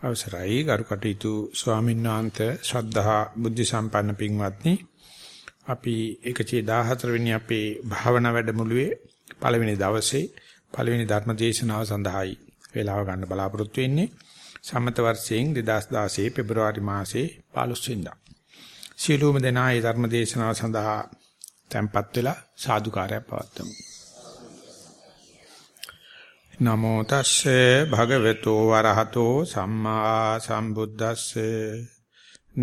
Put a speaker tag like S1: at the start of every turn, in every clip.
S1: අවසරයි. ගරු කටයුතු ස්වාමීන් වහන්සේ ශ්‍රද්ධා බුද්ධ සම්පන්න පින්වත්නි. අපි 114 වෙනි අපේ භාවනා වැඩමුළුවේ පළවෙනි දවසේ පළවෙනි ධර්ම දේශනාව සඳහායි වේලාව ගන්න බලාපොරොත්තු වෙන්නේ. සම්මත වර්ෂයෙන් 2016 පෙබරවාරි මාසේ 15 වෙනිදා. සියලුම දෙනා මේ ධර්ම දේශනාව සඳහා tempත් වෙලා සාදුකාරයක් පවත්වමු. නමෝ තස්සේ භගවතු වරහතෝ සම්මා සම්බුද්දස්සේ.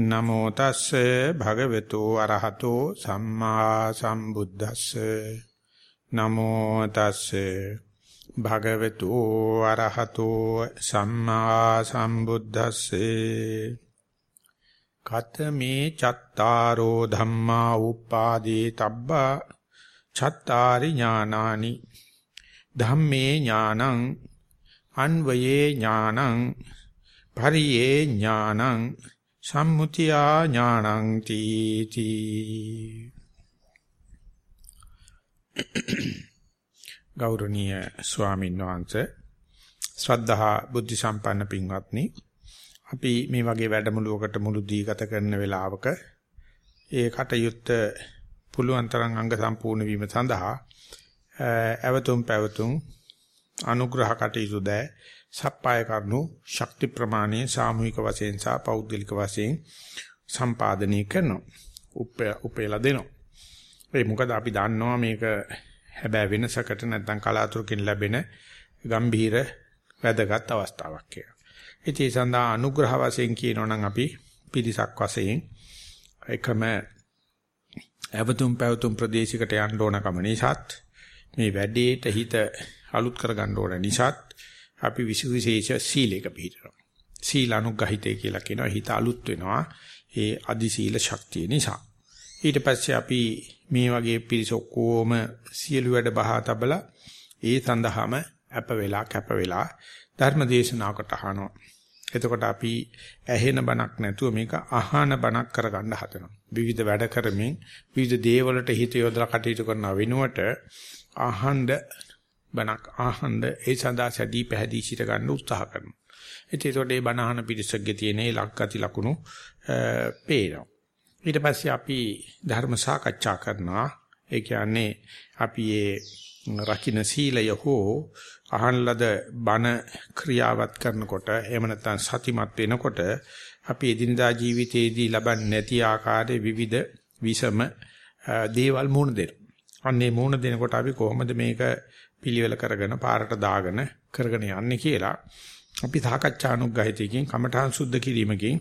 S1: නමෝ තස්සේ භගවතු වරහතෝ සම්මා සම්බුද්දස්සේ. නමෝ තස්සේ භගවතු වරහතෝ සම්මා සම්බුද්දස්සේ. කතමේ චත්තාරෝ ධම්මා උපාදී තබ්බා චත්තාරි ඥානානි ධම්මේ ඥානං අන්වයේ ඥානං පරියේ ඥානං සම්මුතියා ඥානං තීති. ගෞරවනීය ස්වාමීන් වහන්සේ ශ්‍රද්ධහා බුද්ධ සම්පන්න පින්වත්නි අපි මේ වගේ වැඩමුළුවකට මුළු දී ගත කරන වෙලාවක ඒ කටයුත්ත පුළුවන් තරම් අංග සම්පූර්ණ වීම සඳහා ඇවතුම් පැවතුම් අනුග්‍රහ කටයුතු ද සප්පාය කරනු ශක්ති ප්‍රමාණය සාමූහික වශයෙන් සහ පෞද්ගලික වශයෙන් සම්පාදනය කරනවා උපේලා දෙනවා ඒ මොකද අපි දන්නවා මේක හැබැයි වෙනසකට නැත්නම් කලාතුරකින් ලැබෙන ගම්භීර වැදගත් අවස්ථාවක් කියලා. ඉතින් ඒ සඳහා අනුග්‍රහ වශයෙන් කියනවා නම් අපි පිරිසක් වශයෙන් එකම ඇවතුම් පැවතුම් ප්‍රදේශයකට යන්න ඕන කම නිසාත් මේ වැඩේට හිත අලුත් කරගන්න ඕන නිසාත් අපි විශේෂ සීලයක පිළිපදිනවා. සීල අනුග්‍රහිතය කියලා කියනවා හිත අලුත් වෙනවා ඒ අදි සීල ශක්තිය නිසා. ඊට පස්සේ අපි මේ වගේ පිරිස ඔක්කොම සියලු වැඩ බහා තබලා ඒ සඳහාම අප වෙලා කැප වෙලා ධර්ම දේශනාවකට අහනවා. එතකොට අපි ඇහෙන බණක් නැතුව මේක අහන බණක් කරගන්න හදනවා. විවිධ වැඩ කරමින් විවිධ දේවලට හිත යොදලා කටයුතු කරන වෙනුවට ආහඬ බණක් ආහඬ ඒ සඳහා සැදී පැහැදී සිට ගන්න උත්සාහ කරනවා. ඉතින් ඒකට මේ බණ අහන පිරිසක්ගේ තියෙන ඒ ලක්කති ලකුණු පේනවා. ඊට පස්සේ අපි ධර්ම සාකච්ඡා කරනවා. ඒ කියන්නේ අපි මේ රකින්න සීලය හෝ අහන ලද බණ ක්‍රියාවත් කරනකොට එහෙම නැත්නම් සතිමත් වෙනකොට අපි එදිනදා ජීවිතයේදී ලබන්නේ නැති ආකාරයේ විවිධ විසම දේවල් මුහුණ දෙනවා. අන්නේ මූණ දෙනකොට අපි කොහොමද මේක පිළිවෙල කරගෙන පාරට දාගෙන කරගෙන යන්නේ කියලා අපි සාකච්ඡානුග්‍රහිතකින් කමඨාන් සුද්ධ කිරීමකින්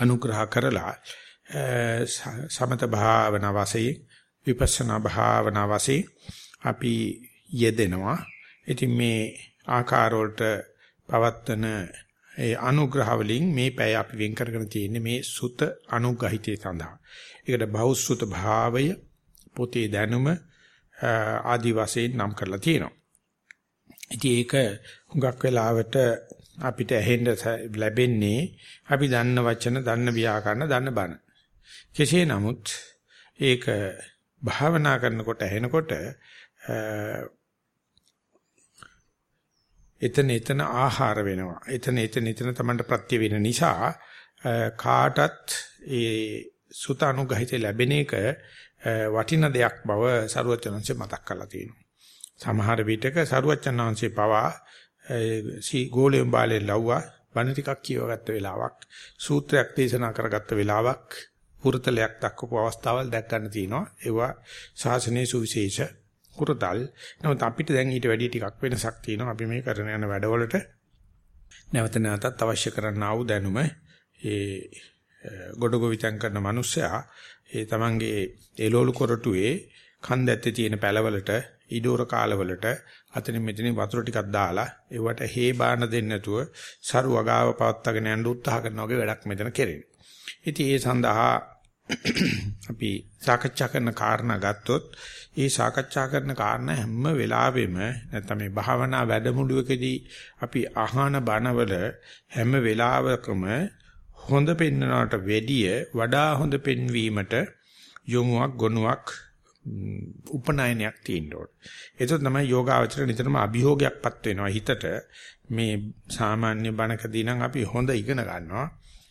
S1: අනුග්‍රහ කරලා සමත භාවනා වශයෙන් විපස්සනා භාවනා වශයෙන් අපි යෙදෙනවා. ඉතින් මේ ආකාර වලට පවත්තන ඒ අනුග්‍රහ වලින් මේ පැය අපි වෙන් කරගෙන තියෙන්නේ මේ සුත අනුග්‍රහිතය සඳහා. ඒකට බෞසුත භාවය පොතේ දැනුම ආදි වශයෙන් නම් කරලා තියෙනවා. ඉතින් ඒක හුඟක් වෙලාවට අපිට ඇහෙන්න ලැබෙන්නේ අපි දන්න වචන, දන්න ව්‍යාකරණ, දන්න බණ. කෙසේ නමුත් ඒක භාවනා කරනකොට ඇහෙනකොට එතන එතන ආහාර වෙනවා. එතන එතන එතන තමන්ට ප්‍රත්‍ය වෙන නිසා කාටත් ඒ සුත අනුගහිත ලැබෙන එක වටින දෙයක් බව සරුවචනංශය මතක් කරලා තියෙනවා. සමහර විටක සරුවචනංශේ පවා සී ගෝලෙන් බාලේ ලව්වා බණ ටිකක් කියවගත්ත වෙලාවක් සූත්‍රයක් දේශනා කරගත්ත වෙලාවක් පුරතලයක් දක්වපු අවස්ථාවල් දැක් ගන්න තියෙනවා. ඒවා ශාසනයේ සුවිශේෂ පුරතල්. නමුත් අපිට දැන් ඊට වැඩි ටිකක් වෙනසක් තියෙනවා. අපි මේ කරන යන වැඩවලට නැවත නැවතත් අවශ්‍ය කරන්නා වූ දැනුම ඒ ගොඩගොවිතැන් කරන මිනිස්සයා ඒ තමන්ගේ එළවලු කොරටුවේ කන් දැත්තේ තියෙන පැලවලට ඉඩෝර කාලවලට අතනින් මෙතනින් වතුර ටිකක් දාලා ඒවට හේ බාන දෙන්න නැතුව සරු වගාව පවත්වාගෙන යන්න උත්සාහ කරන වගේ වැඩක් මෙතන කෙරෙන්නේ. ඉතින් ඒ සඳහා අපි සාකච්ඡා කරන කාරණා ගත්තොත් ඒ සාකච්ඡා කරන කාරණා හැම වෙලාවෙම නැත්නම් මේ භාවනා වැඩමුළුවකදී අපි අහන බණවල හැම වෙලාවකම හොඳ පෙන්වනවට වැඩිය වඩා හොඳ පෙන්වීමට යොමුවක් ගොනුවක් උපනයනයක් තියෙන්න ඕන. ඒක තමයි යෝගාවචර නිතරම අභියෝගයක්පත් වෙනවා හිතට මේ සාමාන්‍ය බණකදී නම් අපි හොඳ ඉගෙන ගන්නවා.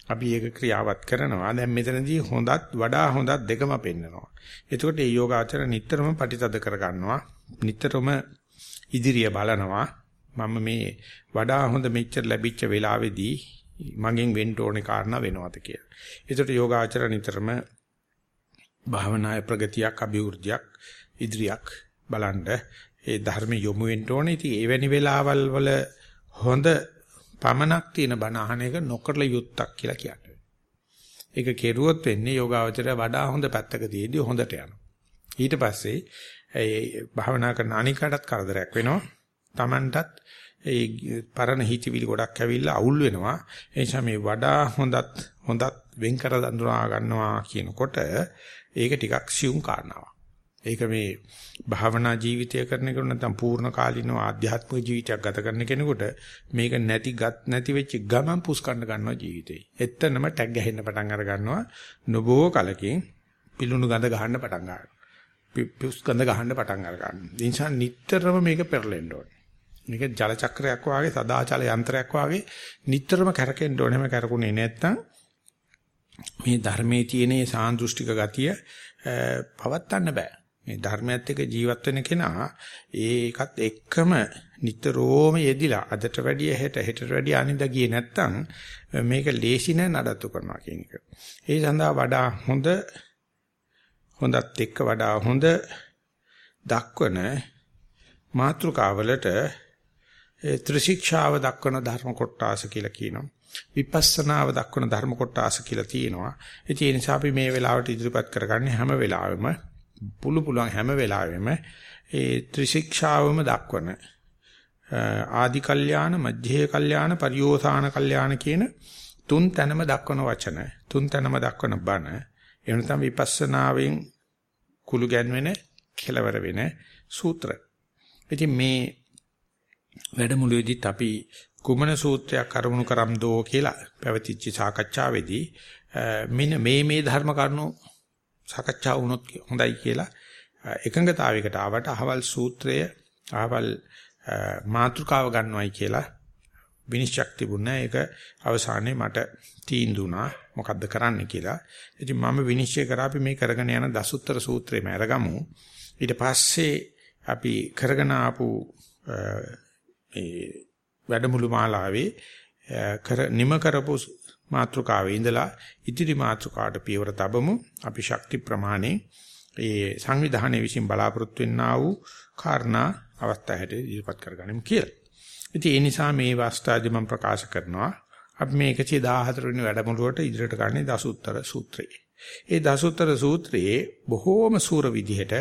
S1: අපි ඒක ක්‍රියාවත් කරනවා. දැන් මෙතනදී හොඳත් වඩා හොඳත් දෙකම පෙන්නනවා. එතකොට මේ යෝගාචර නිතරම පටිතද කර ගන්නවා. නිතරම ඉදිරිය බලනවා. මම මේ වඩා හොඳ මෙච්චර ලැබිච්ච වෙලාවේදී මගෙන් වෙන්න ඕනේ කාරණා වෙනවද කියලා. ඒකට යෝගාචර නිතරම භාවනායේ ප්‍රගතියක් අභිවෘද්ධියක් ඉදිරියක් බලන්න ඒ ධර්ම යොමු වෙන්න ඕනේ. ඉතින් එවැනි වෙලාවල් වල හොඳ පමනක් තියෙන බණ අහන එක නොකරල යුත්තක් කියලා කියන්නේ. ඒක කෙරුවොත් වෙන්නේ යෝගාවචරය වඩා හොඳ පැත්තක තියදී හොඳට යනවා. ඊට පස්සේ ඒ භාවනා කරන අනිකටත් කරදරයක් වෙනවා. Tamanටත් ඒ පරණ හිතවිලි ගොඩක් ඇවිල්ලා අවුල් වෙනවා. ඒ නිසා මේ වඩා හොඳත් හොඳත් වෙන් කර දඳුනා ගන්නවා කියනකොට ඒක ටිකක් සියුම් කාරණාවක්. ඒක මේ භාවනා ජීවිතය කරන කෙනෙකුට නැත්නම් පූර්ණ කාලිනව ආධ්‍යාත්මික ජීවිතයක් ගත කරන කෙනෙකුට මේක නැති ගත් නැති වෙච්ච ගමන් පුස්කන්න ගන්නවා ජීවිතේ. එතනම ටැග් ගහන්න පටන් අර ගන්නවා. නොබෝ කලකින් පිලුණු ගඳ ගහන්න පටන් ගන්නවා. පුස් ගඳ ගහන්න පටන් අර ගන්නවා. ඒ නිසා නිටතරම මේක පෙරලෙන්න ඕනේ. මේක ජල චක්‍රයක් වාගේ සදාචල යන්ත්‍රයක් වාගේ නිටතරම කැරකෙන්න ඕනේ. හැම කැරකුනේ නැත්තම් මේ ධර්මයේ තියෙන සාන්දෘෂ්ටික ගතිය පවත්වන්න බෑ. මේ ධර්මයත් එක්ක ජීවත් වෙන කෙනා ඒකත් එක්කම නිතරම යෙදිලා අදට වැඩිය හෙට හෙටට වැඩිය අනිද්දා ගියේ නැත්තම් මේක ලේසි නෑ නඩත්තු කරනවා කියන එක. ඒ සඳහා වඩා හොඳ හොඳත් එක්ක වඩා හොඳ දක්වන මාත්‍රකාවලට ත්‍රිශික්ෂාව දක්වන ධර්ම කොටාස කියලා කියනවා. විපස්සනාව දක්වන ධර්ම කොටාස කියලා තියෙනවා. ඉතින් ඒ නිසා අපි මේ වෙලාවට ඉදිරිපත් කරගන්නේ හැම වෙලාවෙම පුළු පුළුවන් හැම වෙලාවෙම ඒ ත්‍රිශික්ෂාවම දක්වන ආදි කල්යාණ මධ්‍යේ කල්යාණ පරියෝසాన කල්යාණ කියන තුන් තැනම දක්වන වචන තුන් තැනම දක්වන බණ එහෙම නැත්නම් විපස්සනාවෙන් කුළු ගැන්වෙන කෙලවර වෙන සූත්‍ර. ඉතින් මේ වැඩමුළුවේදීත් අපි කුමන සූත්‍රයක් අරමුණු කරම්දෝ කියලා පැවතිච්ච සාකච්ඡාවේදී මෙන්න මේ මේ ධර්ම කරුණු සාකච්ඡා වුණොත් හොඳයි කියලා එකඟතාවයකට ආවට අහවල් සූත්‍රය අහවල් මාතෘකාව ගන්නවයි කියලා විනිශ්චයක් තිබුණා. ඒක අවසානයේ මට තීන්දුණා මොකද්ද කරන්න කියලා. ඉතින් මම විනිශ්චය කරා අපි මේ කරගෙන යන දසුත්තර සූත්‍රයම අරගමු. ඊට පස්සේ අපි කරගෙන ආපු මේ වැඩමුළු මාලාවේ කර නිම කරපු මාත්‍රකාවේ ඉඳලා ඉදිරි මාත්‍රකාවට පියවර තබමු. අපි ශක්ති ප්‍රමාණේ ඒ සංවිධානයේ විසින් බලාපොරොත්තු වෙන්නා වූ කාරණා අවස්ථා හැටියට ඉදිරිපත් කරගනිමු කියලා. ඉතින් ඒ නිසා මේ වාස්තාදී මම ප්‍රකාශ කරනවා අපි මේ 114 වෙනි වැඩමුළුවට ඉදිරියට ගන්නේ දසුත්තර සූත්‍රය. ඒ දසුත්තර සූත්‍රයේ බොහෝම සූර විදිහට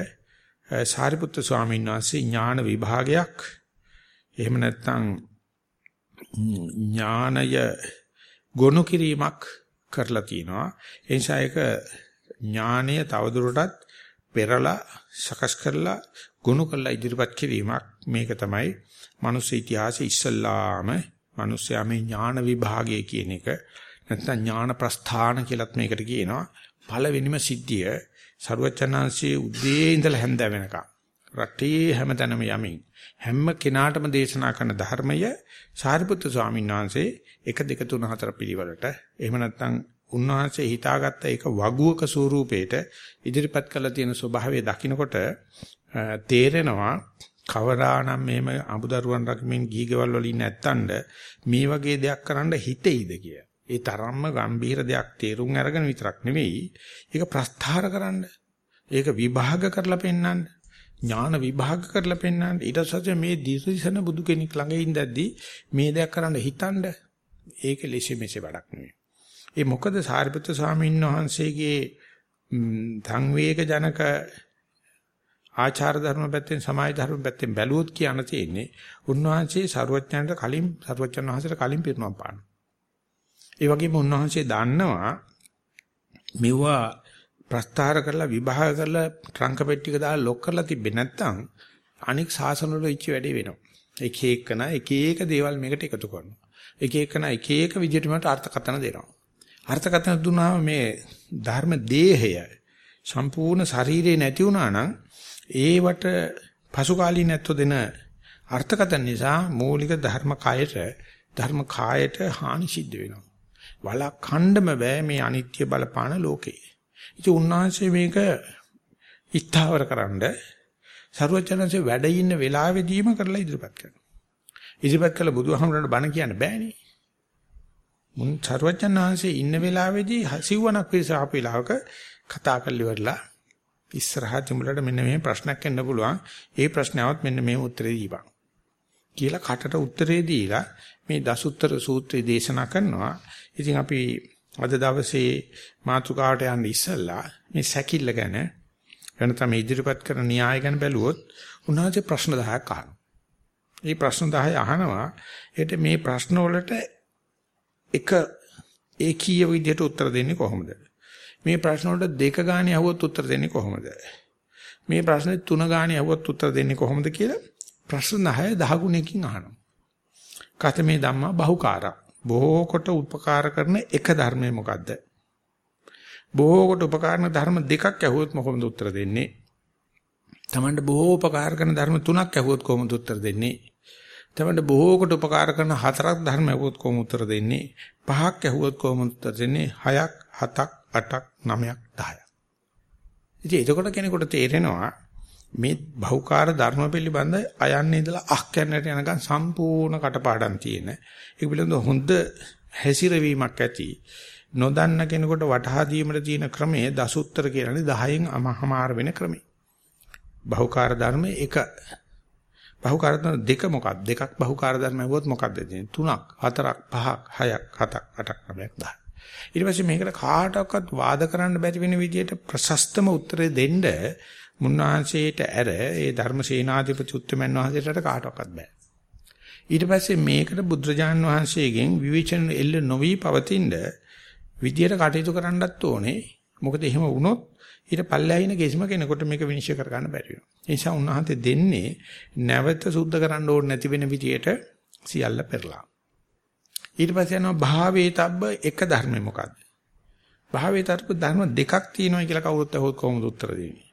S1: සාරිපුත්‍ර ස්වාමීන් වහන්සේ ඥාන විභාගයක් එහෙම නැත්නම් ඥානය ගොනු කිරීමක් කරලා තිනවා. ඒ නිසා ඒක ඥානය තවදුරටත් පෙරලා සකස් කරලා ගොනු කරලා ඉදිරිපත් කිරීමක්. මේක තමයි මනුස්ස ඉතිහාසයේ ඉස්සල්ලාම මිනිස්යා මේ ඥාන විභාගය කියන එක නැත්නම් ඥාන ප්‍රස්ථාන කියලත් මේකට කියනවා. පළවෙනිම සිද්ධිය සරුවචනාංශයේ උදේ ඉඳලා හැන්ද වෙනකම්. රටේ හැමතැනම යමින් හැම කෙනාටම දේශනා කරන ධර්මය සාරිපුත්‍ර ස්වාමීන් වහන්සේ 1 2 3 4 පිළිවෙලට එහෙම නැත්නම් උන්වහන්සේ හිතාගත්ත ඒක වගුවක ස්වරූපේට ඉදිරිපත් කළ තියෙන ස්වභාවය දකිනකොට තේරෙනවා කවදානම් මෙහෙම අමුදරුවන් රකිමින් ගීගවල් වල ඉන්න නැත්තඳ මේ වගේ දෙයක් කරන්න හිතෙයිද කිය. ඒ තරම්ම ගම්බීර දෙයක් තේරුම් අරගෙන විතරක් නෙවෙයි ඒක ප්‍රස්ථාර කරන්න. ඒක විභාග කරලා පෙන්වන්න. ඥාන විභාග කරලා පෙන්නන්න ඊට පස්සේ මේ දිසසන බුදු කෙනෙක් ළඟ ඉඳද්දී මේ දෙයක් කරන්න හිතනද ඒක ලෙසෙමෙසේ වැඩක් නෙවෙයි. ඒ මොකද සාරිපුත්‍ර ස්වාමීන් වහන්සේගේ සංවේග ජනක ආචාර ධර්ම පැත්තෙන් සමාජ ධර්ම පැත්තෙන් බැලුවොත් කියන්න තියෙන්නේ උන්වහන්සේ ਸਰුවචනන්ට කලින් ਸਰුවචන වහන්සේට කලින් පිරුණම් පාන. ඒ වගේම උන්වහන්සේ දන්නවා මෙවුවා ප්‍රස්තාර කරලා විභාග කරලා ට්‍රංක පෙට්ටියක දාලා ලොක් කරලා තිබ්බේ නැත්නම් අනික් සාසන වල ඉච්ච වැඩේ වෙනවා. එක එකන එක එක දේවල් මේකට එකතු කරනවා. එක එකන එක එක විදිහට මට අර්ථකථන දෙනවා. අර්ථකථන දුන්නාම මේ ධර්ම දේහය සම්පූර්ණ ශරීරේ නැති වුණා නම් ඒවට පසුකාලීනත්ව දෙන අර්ථකථන නිසා මූලික ධර්ම කායයට ධර්ම කායයට හානි සිද්ධ වෙනවා. වලක්වන්නම බෑ මේ අනිත්‍ය බලපාන ලෝකේ. ඉතින් උන්වහන්සේ මේක ඉස්තාවරකරනද සරුවචනන්සේ වැඩ ඉන්න වෙලාවෙදීම කරලා ඉදිරිපත් කරනවා. ඉදිරිපත් කළ බුදුහාමුදුරන්ට බණ කියන්න බෑනේ. මුන් සරුවචනන්සේ ඉන්න වෙලාවේදී සිව්වනක් පිරිස ආපු වෙලාවක කතා කරලි වරලා ඉස්සරහා තිමුලට මෙන්න මේ ප්‍රශ්නයක් එන්න පුළුවන්. ඒ ප්‍රශ්නාවත් මෙන්න මේ උත්තරේ දීපන්. කියලා කටට උත්තරේ දීලා මේ දසුත්තර සූත්‍රය දේශනා කරනවා. ඉතින් අපි අද දවසේ මාතුකාවට යන්න ඉස්සෙල්ලා මේ සැකිල්ල ගැන වෙනතම ඉදිරිපත් කරන න්‍යාය ගැන බැලුවොත් උන්වහන්සේ ප්‍රශ්න 10ක් අහනවා. මේ ප්‍රශ්න 10 අහනවා ඒට මේ ප්‍රශ්න වලට එක ඒකීය විදිහට උත්තර දෙන්නේ කොහොමද? මේ ප්‍රශ්න වලට දෙක ගානේ අහුවොත් උත්තර දෙන්නේ කොහොමද? මේ ප්‍රශ්නේ තුන ගානේ අහුවොත් උත්තර දෙන්නේ කොහොමද කියලා ප්‍රශ්න 10 10 ගුණයකින් අහනවා. කතමේ ධම්මා බහුකාරා. බොහෝ කොට උපකාර කරන එක ධර්මය මොකද්ද? බොහෝ කොට උපකාරන ධර්ම දෙකක් ඇහුවොත් කොහොමද උත්තර දෙන්නේ? තමන්ට බොහෝ උපකාර කරන ධර්ම තුනක් ඇහුවොත් කොහොමද උත්තර දෙන්නේ? තමන්ට බොහෝ කොට උපකාර කරන හතරක් ධර්ම ඇහුවොත් කොහොමද උත්තර දෙන්නේ? පහක් ඇහුවොත් කොහොමද උත්තර දෙන්නේ? හයක්, හතක්, අටක්, නවයක්, දහයක්. ඉතින් එතකොට කෙනෙකුට තේරෙනවා මේ බහුකාර්ය ධර්ම පිළිබඳ අයන්නේ ඉඳලා අහ කන්නට යනකම් සම්පූර්ණ කටපාඩම් තියෙන. ඒක පිළිබඳ හොඳ හැසිරවීමක් ඇති. නොදන්න කෙනෙකුට වටහා දීමට තියෙන ක්‍රමය දසුත්තර කියන්නේ 10න් අමහමාර වෙන ක්‍රමය. බහුකාර්ය ධර්ම එක බහුකාර්ය ධර්ම දෙක මොකක්ද? දෙකක් බහුකාර්ය ධර්ම ඇහුවොත් මොකක්ද දෙන්නේ? තුනක්, හතරක්, පහක්, හයක්, හතක්, අටක්, නවයක්, දහයක්. ඊට පස්සේ මේකට කාටවත් වාද කරන්න බැරි වෙන විදිහට ප්‍රශස්තම උත්තරේ දෙන්න මුන්වහන්සේට ඇර ඒ ධර්මසේනාධිපති උත්තමයන් වහන්සේට කාටවත් බෑ. ඊට පස්සේ මේකට බුද්ධජාන් වහන්සේගෙන් විවේචන එල්ල නොවි පවතිනද විදියට කටයුතු කරන්නත් ඕනේ. මොකද එහෙම වුණොත් ඊට පල්ලැයින කිසිම කෙනෙකුට මේක විනිශ්චය කරගන්න බැරි වෙනවා. ඒ නිසා උන්වහන්සේ දෙන්නේ නැවත සුද්ධ කරන්න ඕනේ නැති වෙන විදියට සියල්ල පෙරලා. ඊට පස්සේ යනවා භාවේතබ්බ එක ධර්මෙ මොකද්ද? භාවේතබ්බ ධර්ම දෙකක් තියෙනවා කියලා කවුරුත් අහුවොත් කොහොමද උත්තර දෙන්නේ?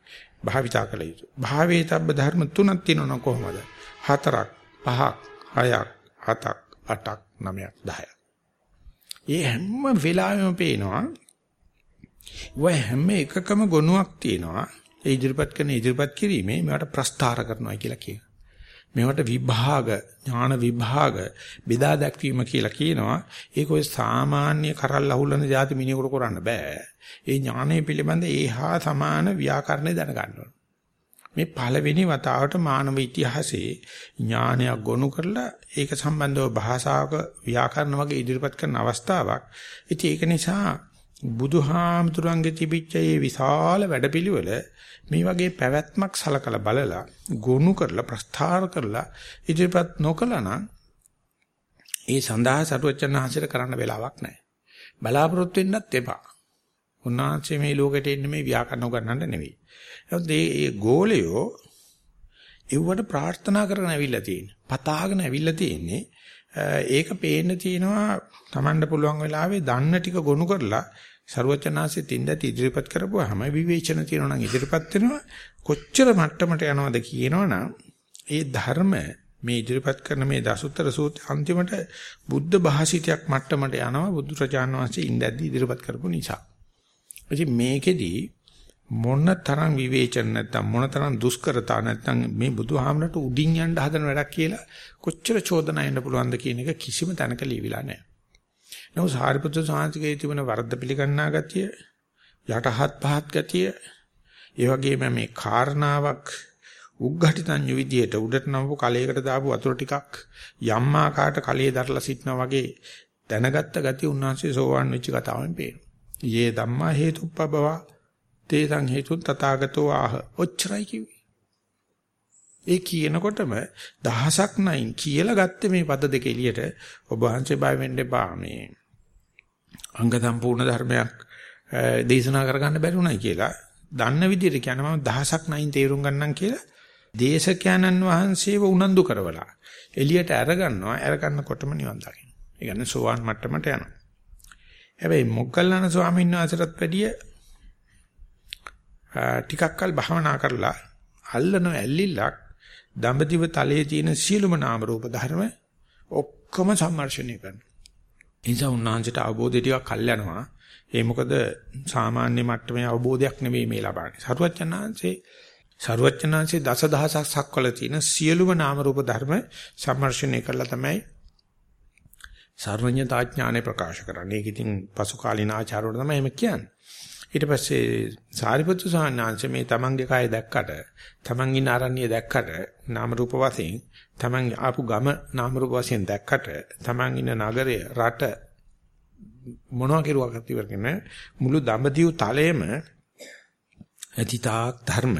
S1: භාවිතා කළ යුතු. භාවේතබ්බ ධර්ම තුනක් තියෙනවා කොහොමද? හතරක්, පහක්, හයක්, හතක්, අටක්, නවයක්, දහයක්. ඒ හැම වෙලාවෙම පේනවා ඔය හැම එකකම ගුණයක් තියෙනවා. ඒ ඉදිරිපත් කරන ඉදිරිපත් කිරීමේ මේවට ප්‍රස්තාර කරනවා කියලා කියනවා. මේවට විභාග ඥාන විභාග බෙදා දැක්වීම කියලා කියනවා. ඒක ඔය සාමාන්‍ය කරල් අහුලන જાති මිනිහෙකුට කරන්න බෑ. ඒ ඥානය පිළිබඳ ඒහා සමාන ව්‍යාකරණය දැනගන්න ඕන. මේ පළවෙනි වතාවට මානව ඉතිහාසයේ ඥානයක් ගොනු කරලා ඒක සම්බන්ධව භාෂාවක ව්‍යාකරණ වගේ ඉදිරිපත් කරන අවස්ථාවක්. ඉතින් ඒක නිසා බුදුහාමුදුරන්ගේ තිබිච්ච මේ විශාල වැඩපිළිවෙල මේ වගේ පැවැත්මක් සලකලා බලලා ගොනු කරලා ප්‍රස්ථාර කරලා ඉදිරිපත් නොකළා නම් ඒ සඳහා සරුවචනහන්සේට කරන්න වෙලාවක් නැහැ. බලාපොරොත්තු වෙන්නත් එපා. උන්වහන්සේ මේ ලෝකෙට එන්නේ මේ ව්‍යාකරණ උගන්නන්න නෙවෙයි. නමුත් මේ ගෝලයෝ එව්වට ප්‍රාර්ථනා කරගෙන ඇවිල්ලා තියෙන්නේ. පතාගෙන ඇවිල්ලා තියෙන්නේ. ඒක පේන්න තියෙනවා Tamanට පුළුවන් වෙලාවේ දන්න ටික ගොනු කරලා ਸਰවචනාසේ තින්දත් ඉදිරිපත් කරපුවාම විවේචන තියෙනවා නම් ඉදිරිපත් වෙනවා කොච්චර මට්ටමට යනවද කියනවනම් ඒ ධර්ම මේ ඉදිරිපත් කරන මේ දසුත්තර සූත්‍ර අන්තිමට බුද්ධ භාෂිතයක් මට්ටමට යනවා බුදු රජාණන් වහන්සේ ඉඳද්දි ඉදිරිපත් කරපු නිසා. ඉතින් මේකෙදී මොන තරම් විවේචන නැත්තම් මොන තරම් දුෂ්කරතා නැත්තම් මේ බුදුහාමරට උඩින් යන්න හදන වැඩක් කියලා කොච්චර චෝදනා එන්න පුළුවන්ද කියන එක කිසිම තැනක ලියවිලා නැහැ. නමුත් සාරිපුත්‍ර සාන්තිකේ තිබුණ වරද්ද පිළිගන්නා ගතිය යටහත් පහත් ගතිය ඒ වගේම මේ කාරණාවක් උග්ඝටිතඤ්ඤ විදියට උඩට නමපු කලයකට දාපු වතුර ටිකක් යම් ආකාරයට කලයේ දරලා සිටනා වගේ දැනගත්ත ගතිය උන්වහන්සේ සෝවාන් වෙච්ච කතාවෙන් පේනවා. යේ ධම්මා හේතුප්පබව තේසං හේතුන් තථාගතෝ ආහ ඔච්චරයි කිව්වේ. ඒ කියනකොටම දහසක් නයින් කියලා ගත්තේ මේ පද දෙක එළියට ඔබ වහන්සේ බය වෙන්න එපා මේ අංග සම්පූර්ණ ධර්මයක් දේශනා කරගන්න බැරි උනායි කියලා දන්න විදිහට කියනවා මම දහසක් නයින් තේරුම් ගන්නම් කියලා දේශකයන්න් වහන්සේව උනන්දු කරවලා එළියට අරගන්නවා අරගන්නකොටම නිවන් දකින්න. ඒ කියන්නේ සෝවාන් මට්ටමට යනවා. හැබැයි මොග්ගල්ලාන ස්වාමීන් වහන්සේටත් වැඩිය ටිකක් කල් භාවනා කරලා අල්ලන ඇල්ලිල්ලක් දඹදිව තලයේ තියෙන සියලුම නාම රූප ධර්ම ඔක්කොම සම්මර්ෂණය කරනවා. එනිසා උන්වහන්සේට අවබෝධය ටිකක් කල් යනවා. ඒ මොකද සාමාන්‍ය මට්ටමේ අවබෝධයක් නෙවෙයි මේ ලබන්නේ. සරුවච්චන්හන්සේ සරුවච්චන්හන්සේ දසදහසක් සක්වල තියෙන සියලුම නාම රූප ධර්ම සම්මර්ෂණය කරලා තමයි සර්වඥතා ඥානෙ ප්‍රකාශ කරන්නේ. ඒක ඉතින් පසු කාලීන ආචාර්යවරු තමයි එහෙම කියන්නේ. ඊට පස්සේ සාරිපුත්තු සාහනාංශ මේ තමන්ගේ කය දැක්කට තමන් ඉන්න ආරණ්‍ය දැක්කට නාම රූප වශයෙන් තමන් ආපු ගම නාම රූප වශයෙන් දැක්කට තමන් ඉන්න නගරය රට මොනවා කෙරුවක් ඉවරගෙන මුළු දඹදිව් තලයේම අතීතාක් ධර්ම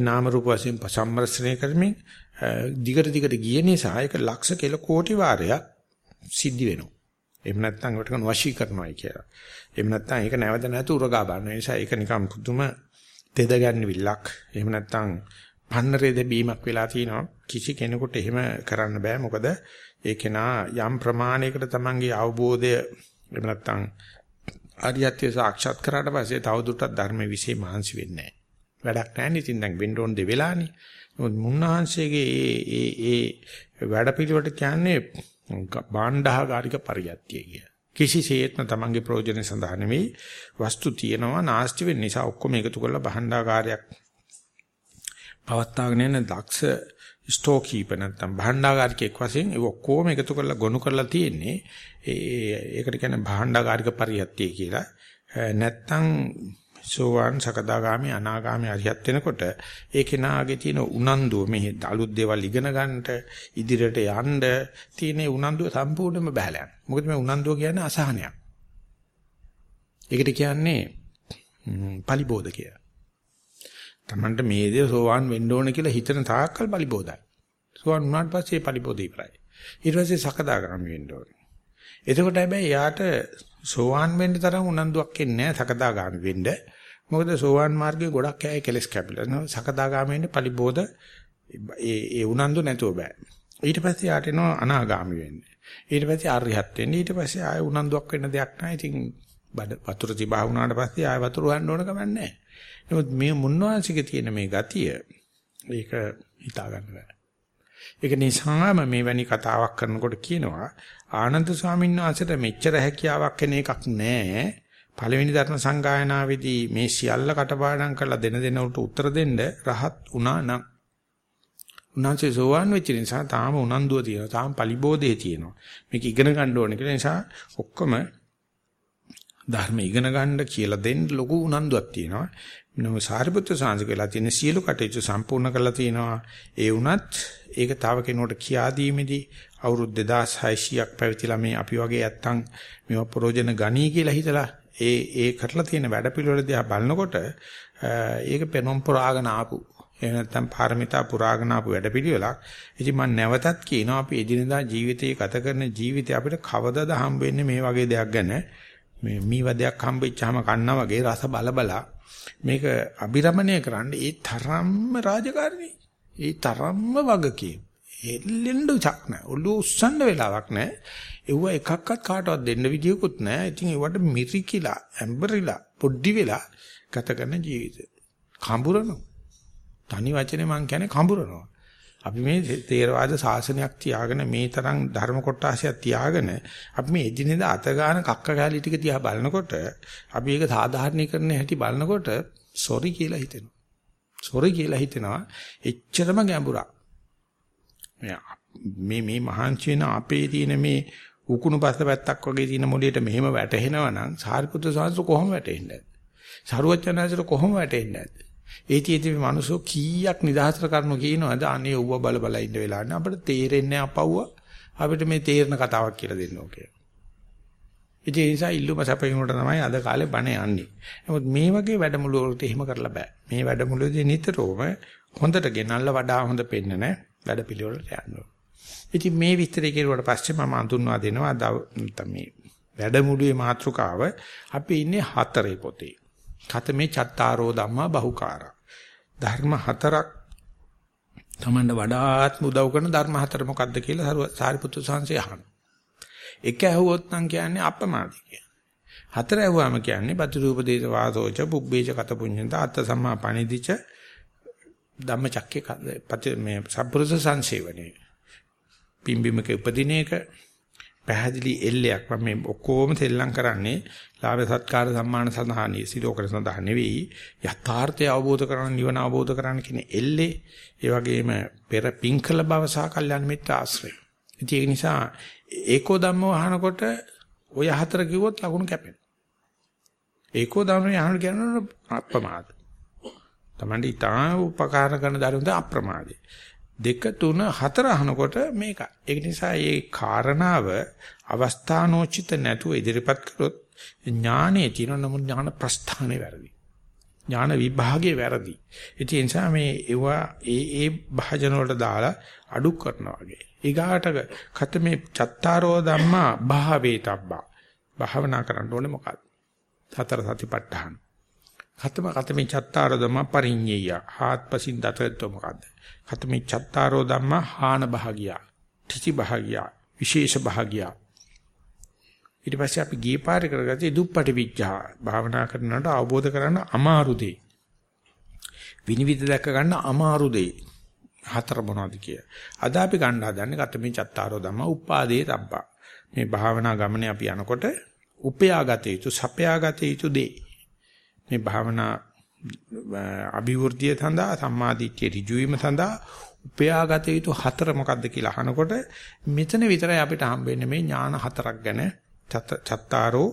S1: නාම රූප වශයෙන් සම්මර්ෂණය කරමින් දිගට දිගට ගිය නිසා ඒක ලක්ෂ කෙල කෝටි වාරයක් සිද්ධ වෙනවා. එහෙම නැත්නම් ඒකට කරන වශී කරනවායි කියලා. එහෙම නැත්නම් ඒක නැවත නැතු උරගා බලන නිසා ඒක නිකම් පුදුම තෙද ගැන්විල්ලක්. එහෙම නැත්නම් පන්නරේ දෙබීමක් වෙලා තිනවා. කිසි කෙනෙකුට එහෙම කරන්න බෑ. මොකද ඒකේනා යම් ප්‍රමාණයකට තමන්ගේ අවබෝධය එහෙම නැත්නම් ආර්යත්‍ය සාක්ෂාත් කරාට පස්සේ තවදුරටත් ධර්ම વિશે මහන්සි වෙන්නේ නැහැ. වැඩක් නැහැ නේ. ඉතින් දැන් වෙන්න ඕන දෙ වෙලානේ. මොකද මුන්නහන්සේගේ ඒ ඒ ඒ වැඩපිළිවෙලට කියන්නේ භාණ්ඩාගාරික පරියත්තිය කිය. කිසිසේත්ම තමන්ගේ ප්‍රයෝජන සඳහා නෙමෙයි වස්තු තියෙනවා නාස්ති වෙන්න නිසා ඔක්කොම එකතු කරලා භාණ්ඩාගාරයක් පවත්වාගෙන යන දක්ෂ ස්ටෝක් කීපර් නැත්නම් භාණ්ඩාගාරිකෙක් වශයෙන් ඒ ඔක්කොම එකතු කරලා ගොනු කරලා තියෙන්නේ ඒ ඒකට කියන්නේ භාණ්ඩාගාරික පරියත්තිය කියලා. නැත්නම් සෝවාන් සකදාගාමි අනාගාමි අරියත් වෙනකොට ඒ කෙනාගේ තියෙන උනන්දුව මෙහි අලුත් දේවල් ඉගෙන ගන්නට ඉදිරියට යන්න තියෙන උනන්දුව සම්පූර්ණයෙන්ම බහැලා යනවා. මොකද මේ උනන්දුව කියන්නේ අසහනයක්. ඒකට කියන්නේ පලිබෝධ කියලා. Tamanට මේ දේ සෝවාන් වෙන්න ඕන කියලා හිතන තාක්කල් පලිබෝධයි. සෝවාන් වුණාට පස්සේ පලිබෝධ ඉවරයි. ඊට පස්සේ සකදාගාමි වෙන්න ඕනේ. එතකොට හැබැයි යාට සෝවාන් වෙන්න තරම් උනන්දුවක් එන්නේ නැහැ සකදාගාමි වෙන්න. මොකද සෝවාන් මාර්ගයේ ගොඩක් අය කෙලස් කැපිලා. නෝ සකදාගාමීෙන්නේ පරිබෝධ ඒ ඒ උනන්දු නැතුව බෑ. ඊට පස්සේ යාට එනවා අනාගාමි වෙන්නේ. ඊට පස්සේ ආර්යහත් වෙන්නේ. ඊට පස්සේ ආය උනන්දුවක් වෙන්න දෙයක් නැහැ. ඉතින් බඩ වතුර තිබා වුණාට පස්සේ ආය වතුර හොයන්න ඕන කමක් නැහැ. නමුත් මේ මුන්වංශිකේ තියෙන මේ ගතිය ඒක හිතා ගන්න බෑ. ඒක නිසාම මේ වැනි කතාවක් කරනකොට කියනවා ආනන්ද ස්වාමීන් වහන්සේට මෙච්චර හැකියාවක් කෙන එකක් නැහැ. පළවෙනි ධර්ම සංගායනාවේදී මේ සියල්ල කටපාඩම් කරලා දෙන දෙන උට උත්තර දෙන්න රහත් වුණා නම් උන්වහන්සේ සෝවාන් වෙච්ච නිසා තාම උනන්දුව තියෙනවා තාම පලිබෝධේ තියෙනවා. මේක ඉගෙන ගන්න ඕනේ කියලා නිසා ඔක්කොම ධර්ම ඉගෙන ගන්න කියලා දෙන්න ලොකු උනන්දුවක් තියෙනවා. නම සාරිපුත්‍ර සාංශ කියලා තියෙන සියලු කටයුතු සම්පූර්ණ කරලා තියෙනවා. ඒ වුණත් ඒක තව කෙනෙකුට කියා දීමේදී අවුරුදු 2600ක් පැවිතිලා මේ අපි වගේ නැත්තම් මේවා ප්‍රෝජන ගනී කියලා හිතලා ඒ ඒ කරලා තියෙන වැඩපිළිවෙල දිහා බලනකොට ඒක පෙනම් පුරාගෙන ආපු. එහෙම නැත්නම් පාරමිතා පුරාගෙන ආපු වැඩපිළිවෙලක්. ඉතින් මම නැවතත් කියනවා අපි එදිනදා ජීවිතේ ගත කරන ජීවිතය අපිට කවදාද හම්බ වෙන්නේ මේ වගේ දෙයක් ගැන. මේ මීවදයක් හම්බෙච්චාම කන්නා වගේ රස බල බලා. මේක අබිරමණය කරන්න ඒ තරම්ම රාජකාරී ඒ තරම්ම වගකීම්. එල්ලෙන්න උචක් නැහැ ඔළුව උස්සන්න වෙලාවක් නැහැ ඒව එකක්වත් කාටවත් දෙන්න විදියකුත් නැහැ. ඉතින් ඒවට මිරිකිලා, ඇම්බරිලා, පොඩ්ඩි වෙලා ගත කරන ජීවිතය. කඹරනවා. තනි වචනේ මම කියන්නේ කඹරනවා. අපි මේ තේරවාද ශාසනයක් තියාගෙන මේ තරම් ධර්ම කොටාසියක් තියාගෙන අපි මේ එදිනෙදා අත ගන්න කක්ක කැලී ටික තියා බලනකොට අපි ඒක සාධාරණීකරණය හැටි බලනකොට සොරි කියලා හිතෙනවා. සොරි කියලා හිතෙනවා. එච්චරම ගැඹුරක්. මේ මේ මහන්සි වෙන අපේ තියෙන මේ උකුණු පස්ස පැත්තක් වගේ තියෙන මොළයට මෙහෙම වැටෙනවා නම් සාරිපුත්‍ර සාංශ කොහොම වැටෙන්නේ නැද්ද? සරුවචනාංශර කොහොම වැටෙන්නේ නැද්ද? ඒතිෙදි මේ මිනිස්සු කීයක් නිදහසට කරනු කියනවාද අනේ ඌව බල බල ඉන්න වෙලාවනේ අපිට තේරෙන්නේ අපව්ව අපිට මේ තේරන කතාවක් කියලා දෙන්න ඕකේ. ඉතින් ඒ නිසා ඉල්ලුම සැපයීමට තමයි අද කාලේ බණ යන්නේ. නමුත් මේ වගේ වැඩමුළු වලට එහෙම කරලා බෑ. මේ වැඩමුළුවේදී නිතරම හොඳට ගෙනල්ලා වඩා හොඳ පෙන්නන වැඩපිළිවෙලට යන්න ඕනේ. ඉතින් මේ විස්තරය කෙරුවට පස්සේ මම අඳුන්වා දෙනවා නැත්නම් මේ වැඩමුළුවේ මාතෘකාව අපි ඉන්නේ හතරේ පොතේ. කතමේ චත්තාරෝ ධම්මා බහුකාරා. ධර්ම හතරක් තමන්ට වඩාත් උදව් කරන ධර්ම හතර මොකක්ද කියලා සාරිපුත්තු සංසය අහන. එක ඇහුවොත් නම් කියන්නේ අප්‍රමාදී කියන්නේ. හතර ඇව්වාම කියන්නේ පතිරූපදේශ වාසෝච පුබ්බේච කත පුඤ්ඤන්ත අත්ත සම්මා පණිදිච ධම්මචක්කේ පති මේ සම්පුරුෂ සංසේවනේ. පිම්බිමක උපදින එක පැහැදිලි එල්ලයක් මම මේ ඔක්කොම තෙල්ලම් කරන්නේ ලාභ සත්කාර සම්මාන සඳහා නිසිලෝකර සඳහා නෙවෙයි යථාර්ථය අවබෝධ කරගන්න නිවන අවබෝධ කරගන්න කියන එල්ලේ ඒ වගේම පෙර පිංකල බව සහ කල්යන මිත්‍ර ආශ්‍රය. ඒක නිසා ඒකෝ ධම්මෝ අහනකොට ඔය හතර කිව්වොත් ලකුණු කැපෙනවා. ඒකෝ ධම්මෝ අහන කියනකොට අප්‍රමාද. Tamandi ඊටා උපකාර කරන දරුවන්ට අප්‍රමාදේ. දෙක තුන හතර අහනකොට මේක. ඒක නිසා මේ කාරණාව අවස්ථානෝචිත නැතුව ඉදිරිපත් කරොත් ඥානයේ තියෙන නමුත් ඥාන ප්‍රස්ථානේ වැරදි. ඥාන විභාගයේ වැරදි. ඒ නිසා මේ ඒවා ඒ ඒ භාජන වලට දාලා අඩු කරනවා වගේ. ඊගාට කතමේ චත්තාරෝ ධම්මා භාවේතබ්බා. භාවනා කරන්න ඕනේ මොකක්ද? සතර සතිපට්ඨාන. කතම කතමේ චත්තාරෝ ධම්මා පරිඤ්ඤය. හාත්පසින් දතෙත්ව මොකද්ද? කතමේ චත්තාරෝ ධම්මා හාන භාගියා. ඨිති භාගියා. විශේෂ භාගියා. ඊට පස්සේ අපි ගියේ පාරේ කරගත්තේ දුප්පටි විඥා. භාවනා කරනකොට අවබෝධ කරගන්න අමාරු දෙයි. විනිවිද දැක ගන්න අමාරු දෙයි. හතර මොනවද කිය. අද අපි ගන්න හදන්නේ කතමේ චත්තාරෝ ධම්මා උපාදේ තබ්බා. මේ භාවනා ගමනේ අපි යනකොට උපයාගත යුතු සපයාගත යුතු දේ. මේ භාවනා අභිවෘද්ධිය සඳහා සම්මාදිට්ඨිය ඍජු වීම සඳහා උපයාගත යුතු හතර මොකක්ද කියලා අහනකොට මෙතන විතරයි අපිට හම්බෙන්නේ මේ ඥාන හතරක් ගැන චත්තාරෝ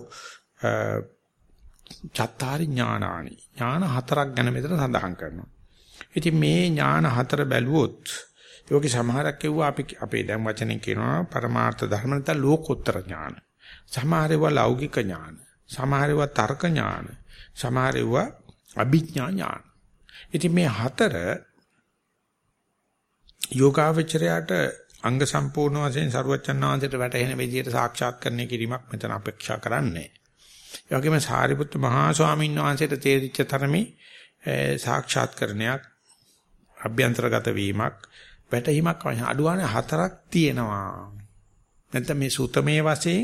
S1: චත්තාරි ඥානානි ඥාන හතරක් ගැන මෙතන සඳහන් කරනවා. ඉතින් මේ ඥාන හතර බැලුවොත් යෝගී සමහරක් කියුවා අපි අපේ දැන් වචනෙන් කියනවා පරමාර්ථ ධර්ම නැත්නම් ලෝකෝත්තර ඥාන. සමහරව ලෞකික ඥාන. සමහරව තර්ක ඥාන. සමහරව අභිඥා ඥාන. ඉතින් මේ හතර යෝගාවචරයට අංග සම්පූර්ණ වශයෙන් සරුවච්චන් වහන්සේට වැටහෙන විදිහට සාක්ෂාත් කරන්න කිරීමක් මෙතන අපේක්ෂා කරන්නේ. ඒ වගේම සාරිපුත්ත මහා ස්වාමීන් වහන්සේට තේරිච්ච තරමේ සාක්ෂාත් කරණයක් අභ්‍යන්තරගත වීමක් වැටහීමක් අඩුවානේ හතරක් තියෙනවා. නැත්නම් මේ සූතමේ වශයෙන්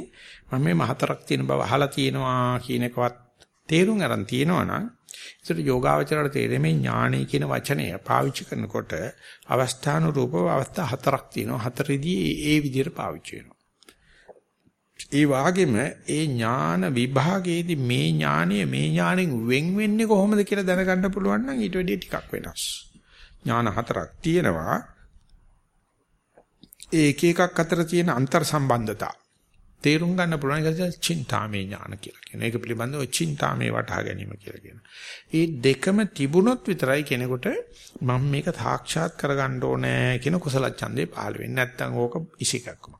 S1: මම මේ හතරක් තියෙන බව අහලා තියෙනවා කියන එකවත් තේරුම් අරන් තියෙනවා නම් ඒකට යෝගාවචරයට තේරෙන්නේ ඥානයි කියන වචනය පාවිච්චි කරනකොට අවස්ථානුරූපව අවස්ථා හතරක් තියෙනවා. හතරෙදී ඒ විදිහට පාවිච්චි වෙනවා. ඒ වගේම ඒ ඥාන විභාගයේදී මේ ඥානය මේ ඥාණයෙන් වෙන් වෙන්නේ කොහොමද කියලා දැනගන්න පුළුවන් නම් ඊට වැඩිය ටිකක් වෙනස්. ඥාන හතරක් තියෙනවා. ඒ එක එකක් අතර තියෙන අන්තර් සම්බන්ධතා තේරුම් ගන්න පුළුවන් එක චින්තාමේ ඥාන කියලා කියනවා. ඒක පිළිබඳව චින්තාමේ වටහා ගැනීම කියලා කියනවා. මේ දෙකම තිබුණොත් විතරයි කෙනෙකුට මම මේක සාක්ෂාත් කරගන්න ඕනේ කියන කුසල ඡන්දේ පහළ වෙන්නේ. නැත්නම් ඕක ඉසිකක්ම.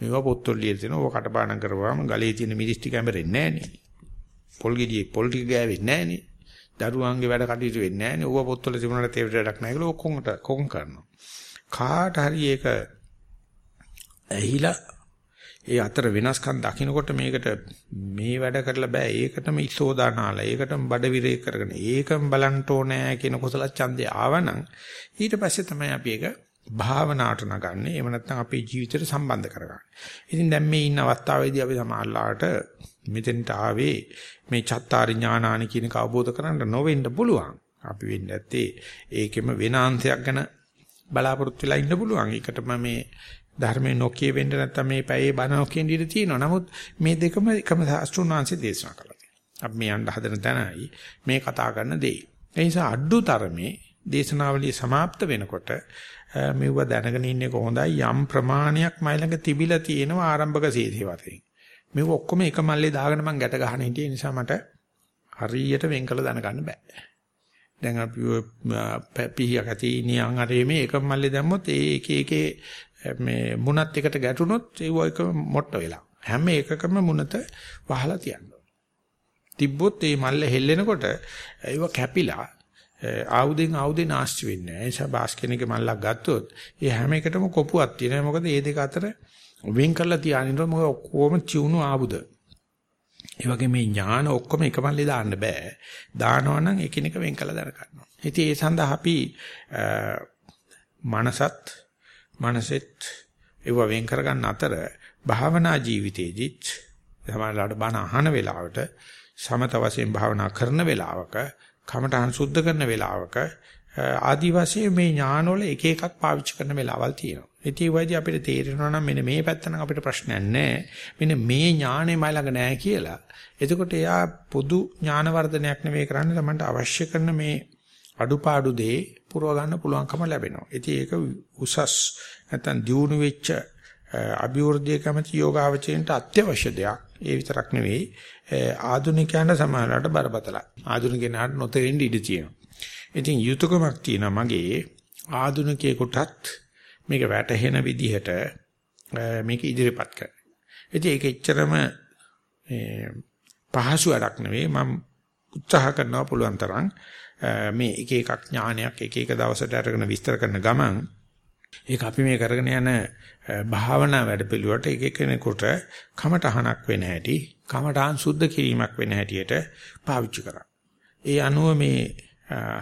S1: මේවා පොත්වල ලියලා තියෙනවා. ඕක කටපාඩම් කරපුවාම ගලේ තියෙන මිරිස් ටික හැමරෙන්නේ නැහැ නේ. පොල් ගෙඩියේ පොල් ටික ගෑවෙන්නේ නැහැ නේ. දරුවන්ගේ වැඩ කටයුතු වෙන්නේ නැහැ නේ. ඕවා පොත්වල තිබුණාට තේ වැඩක් නැහැ කියලා ඔක්කොම කොම් කරනවා. කාට හරි ඒක ඇහිලා ඒ අතර වෙනස්කම් දකිනකොට මේකට මේ වැඩ කරලා බෑ ඒකටම ඉසෝදානාලා ඒකටම බඩ විරේ කරගෙන ඒකම බලන්න ඕනේ කියන කුසල ඡන්දේ ආවනම් ඊට පස්සේ තමයි අපි ඒක භාවනාවට නගන්නේ එහෙම නැත්නම් අපේ ජීවිතයට සම්බන්ධ කරගන්නේ. ඉතින් දැන් මේ ඉන්න අවස්ථාවේදී අපි සමාල්ලාට මෙතෙන්ට ආවේ මේ චත්තාරි ඥානානි කියන එක අවබෝධ කරගන්න නොවෙන්න පුළුවන්. අපි වෙන්නේ නැත්තේ ඒකෙම වෙනාන්තයක් ගැන බලාපොරොත්තු වෙලා ඉන්න පුළුවන්. ඒකටම මේ ධර්මයේ නොකිය වෙන්න නැත්නම් මේ පැයේ බණ නොකියන ඉඩ තියෙනවා. නමුත් මේ දෙකම එකම ශාස්ත්‍රුන් වහන්සේ දේශනා කළා. අපි මේ යන්න හදන තැනයි මේ කතා කරන දෙයි. ඒ නිසා අඩුතරමේ දේශනාවලිය સમાપ્ત වෙනකොට මෙව දැනගෙන ඉන්නේ කොහොඳයි යම් ප්‍රමාණයක් මයිලඟ තිබිලා තියෙනවා ආරම්භක සීතේ වශයෙන්. මේක ඔක්කොම එක මල්ලේ දාගෙන මම ගැට ගන්න හිටියේ නිසා මට හරියට වෙන් කළ දැනගන්න බෑ. දැන් අපි පිහියක් ඇති නියන් අරේ මේ එක මල්ලේ දැම්මොත් ඒ එක එකේ මේ මුණත් එකට ගැටුනොත් ඒව එක මොට්ට වෙලා. හැම එකකම මුණත වහලා තියන්න. තිබ්බොත් මේ මල්ල හෙල්ලෙනකොට ඒව කැපිලා ආයුධෙන් ආයුධේ නාස්ති වෙන්නේ නැහැ. ඒ නිසා බාස්කෙනේක මල්ලක් ගත්තොත් ඒ හැම එකටම කොපුවක් තියෙනවා. මොකද මේ දෙක අතර වෙන් කරලා තියානින්න මොකද ඔක්කොම චුණු ආයුධ. ඒ වගේ මේ ඥාන ඔක්කොම එක මල්ලේ දාන්න බෑ. දානවා නම් එකිනෙක වෙන් කළා දර ගන්නවා. ඉතින් ඒ සඳහා අපි මනසත් මනසෙත් ඒව වෙන් කරගන්න අතර භාවනා ජීවිතේදිත් සමහරවිට බණ අහන වෙලාවට සමත වශයෙන් භාවනා කරන වෙලාවක කමඨහන් සුද්ධ කරන වෙලාවක ආදි වශයෙන් මේ ඥානවල එක එකක් පාවිච්චි කරන වෙලාවල් තියෙනවා. ඉතින් ඒ වයිදී අපිට තේරෙනවා නම් මෙන්න මේ පැත්ත නම් අපිට ප්‍රශ්නයක් නැහැ. මෙන්න මේ ඥානෙ මයි ළඟ නැහැ කියලා. එතකොට එයා පොදු ඥාන වර්ධනයක් නෙවෙයි කරන්නේ තමන්ට අවශ්‍ය කරන මේ අඩුපාඩු දේ පුරව ගන්න පුළුවන්කම ලැබෙනවා. ඉතින් ඒක උසස් නැත්නම් දියුණු වෙච්ච අභිවෘද්ධිය කැමති යෝගාවචරයට අත්‍යවශ්‍ය දෙයක්. ඒ විතරක් නෙවෙයි ආධුනිකයන්ට සමානලට බරපතලයි. ආධුනිකයන්ට නොතෙරින් ඉඩ තියෙනවා. ඉතින් යුතුයකමක් තියෙනවා මගේ ආධුනිකයෙකුටත් මේක වැටහෙන විදිහට මේක ඉදිරිපත් කරන්න. ඉතින් ඒක එච්චරම පහසු වැඩක් නෙවෙයි මම උත්සාහ කරනවා පුළුවන් තරම් මේ එක එකක් ඥානයක් එක එක දවසට අරගෙන විස්තර කරන ගමන් ඒක අපි මේ කරගෙන යන භාවනා වැඩපිළිවෙලට එක එක්කෙනෙකුට කමටහනක් වෙන හැටි කමටහන් සුද්ධ කිරීමක් වෙන හැටියට පාවිච්චි කරා. ඒ අනුව මේ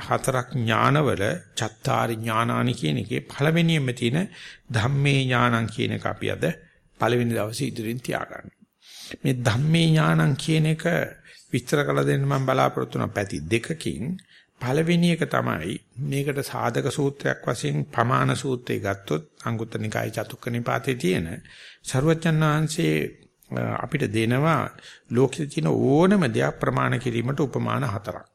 S1: හතරක් ඥානවල චත්තාරි ඥානානි කියන එකේ පළවෙනියෙන්ම තියෙන ධම්මේ ඥානං කියන එක අපි අද පළවෙනි දවසේ ඉදිරියෙන් තියාගන්න. මේ ධම්මේ ඥානං කියන එක විස්තර කළ දෙන්න මම බලාපොරොත්තු වෙන පැති දෙකකින් පළවෙනි එක තමයි මේකට සාධක සූත්‍රයක් වශයෙන් ප්‍රමාණ සූත්‍රය ගත්තොත් අංගුත්තර නිකායේ චතුක්ක නිපාතේ තියෙන ਸਰුවචන් වහන්සේ අපිට දෙනවා ලෝකෙ තියෙන ඕනම දෙයක් ප්‍රමාණ කිරීමට උපමාන හතරක්.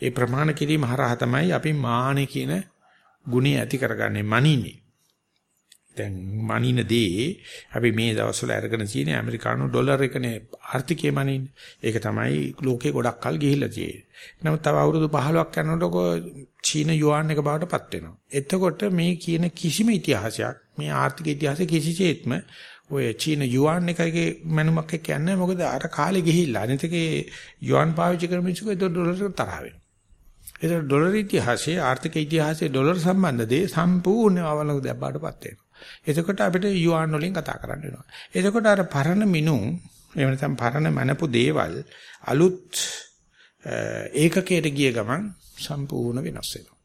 S1: ඒ ප්‍රමාණ කිරීම හරහා තමයි අපි මානෙ කියන ගුණය ඇති කරගන්නේ මනින්නේ. දැන් මනින දේ අපි මේ දවස්වල අරගෙන තියෙන ඇමරිකානු ඩොලර් එකනේ ආර්ථිකය මනින්නේ. ඒක තමයි ලෝකේ ගොඩක් කල් ගිහිල්ලා තියෙන්නේ. නමුත් තව අවුරුදු 15ක් යනකොට චීන යුවාන් එක බවට පත් වෙනවා. එතකොට මේ කියන කිසිම ඉතිහාසයක් මේ ආර්ථික ඉතිහාසයේ කිසිසේත්ම ඔය චීන යුවාන් එකගේ මනුමක් එක්ක යන්නේ මොකද අර කාලේ ගිහිල්ලා අනිතකේ යුවාන් පාවිච්චි කරන මිනිස්සු ඒක ඩොලර් තරහ වෙනවා. ඒක ඩොලර් ඉතිහාසයේ ආර්ථික ඉතිහාසයේ ඩොලර් සම්බන්ධ දේ සම්පූර්ණ අවලංගු දැබ්බාටපත් වෙනවා. එතකොට අපිට යුවාන් වලින් කතා කරන්න වෙනවා. එතකොට අර පරණ මිනුම් එහෙම නැත්නම් පරණ මනපු දේවල් අලුත් ඒකකයට ගිය ගමන් සම්පූර්ණ වෙනස් වෙනවා.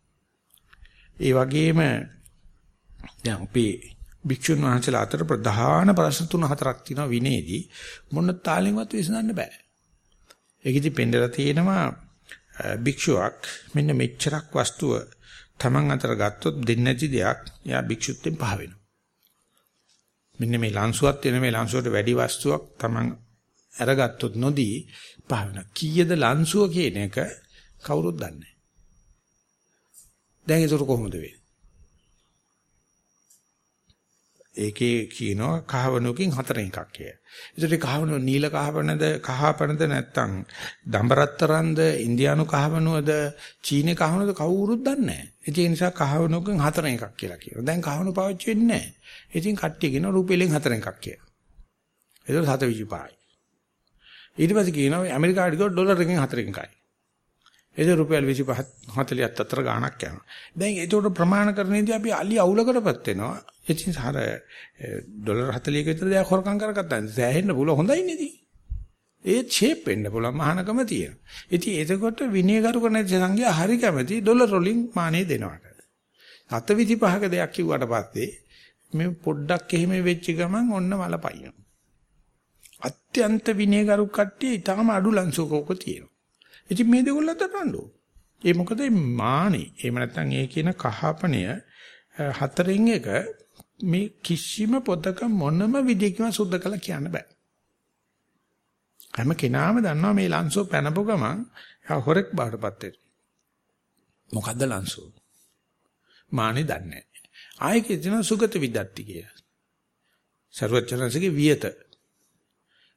S1: ඒ වගේම දැන් අපි භික්ෂුන් වහන්සේලා අතර ප්‍රධාන ප්‍රශ්න තුන හතරක් තියෙනවා විනේදී මොන තාලෙන්වත් විසඳන්න බෑ. ඒකෙදි පෙන්නලා තියෙනවා භික්ෂුවක් මෙන්න මෙච්චරක් වස්තුව Taman අතර ගත්තොත් දෙන්නේ නැති දෙයක් එයා භික්ෂුත්වෙන් පහ වෙනවා. මෙන්න මේ ලංසුවක් තියෙන මේ ලංසුවට වැඩි වස්තුවක් Taman අරගත්තොත් නොදී පහ වෙනවා. කීයද ලංසුව කියන එක කවුරුත් දන්නේ නැහැ. දැන් ඒක කොහොමද වෙන්නේ? ඒකේ කියනවා කහවණුකින් හතරෙන් එකක් කිය. ඒකට කහවණු නිල කහවණද කහපණද නැත්තම් දඹරත්තරන්ද ඉන්දියානු කහවණුවද චීනේ කහවණුවද කවුරුත් දන්නේ නැහැ. ඒ නිසා කහවණුකින් හතරෙන් එකක් කියලා කියනවා. දැන් කහවණු පාවිච්චි වෙන්නේ නැහැ. ඉතින් කට්ටිය කියන රුපියලෙන් හතරෙන් එකක් කියලා. ඒක 725යි. ඊට පස්සේ කියනවා ඇමරිකාවට ගියොත් ඩොලර් එකෙන් හතරෙන් එකයි. ඒක රුපියල් 25 40ක් අතර ගාණක් යනවා. දැන් ඒකට ප්‍රමාණ කරන්නේදී අපි අලි අවුලකටපත් වෙනවා. ඉතින් අර ඩොලර් 40ක විතර දෙයක් හොරකම් කරගත්තා. සෑහෙන්න පුළුවන් හොඳයි නේද? ඒත් ෂේප් වෙන්න පුළුවන් මහානකම තියෙනවා. ඉතින් එතකොට විනයගරුක නැති සංඝයා හරි කැමති ඩොලර් වලින් මානේ දෙනවට. 725ක දෙයක් කිව්වට පස්සේ මේ පොඩ්ඩක් එහෙම වෙච්ච ගමන් ඔන්න වලපයින්. අත්‍යන්ත විනයගරුක කට්ටිය ඊටාම අඩු ලංසෝකෝක තියෙනවා. ඉතින් මේ දෙකොල්ලත් අරන්නෝ. ඒ මොකද මානේ. එහෙම නැත්නම් ඒ කියන කහපණය හතරෙන් එක මේ කිසිම පොතක මොනම විදිහකින් සුද්ධ කළා කියන්න බෑ. හැම කෙනාම දන්නවා මේ ලංසෝ පැනපු ගමන් හොරෙක් බාටපත් වෙනවා. මොකද්ද ලංසෝ? මානේ දන්නේ ආයෙක දෙන සුගත විදත්ති කියලා. සරුවචනන්සේගේ වියත.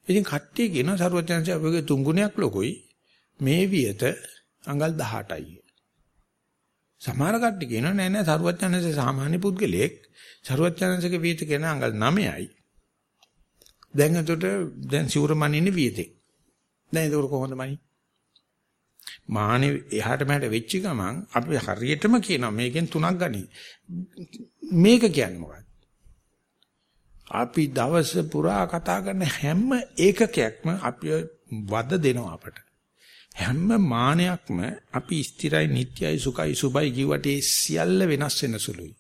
S1: ඉතින් කට්ටිය කියනවා සරුවචනන්සේ අපගේ තුන් ගුණයක් ලොකුයි. මේ වියත අඟල් 18යි. සමහර කට්ටිය කියනවා නෑ නෑ සරුවචනන්සේ සාමාන්‍ය පුද්ගලයෙක්. සරුවචනන්සේගේ වියත කියන අඟල් 9යි. දැන් එතකොට දැන් සිවුරමන් ඉන්නේ වියතේ. දැන් ඒක කොහොමද මනි? මානේ එහාට මෙහාට වෙච්ච ගමන් අපි හරියටම කියනවා මේකෙන් තුනක් ගනි. මේක කියන්නේ මොකක්ද? අපි දවස පුරා කතා කරන හැම ඒකකයක්ම අපි වද දෙනවා අපට. හැම මානයක්ම අපි ස්ථිරයි නිට්යයි සුඛයි සුබයි කිව්වට ඒ සියල්ල වෙනස් වෙන සුළුයි.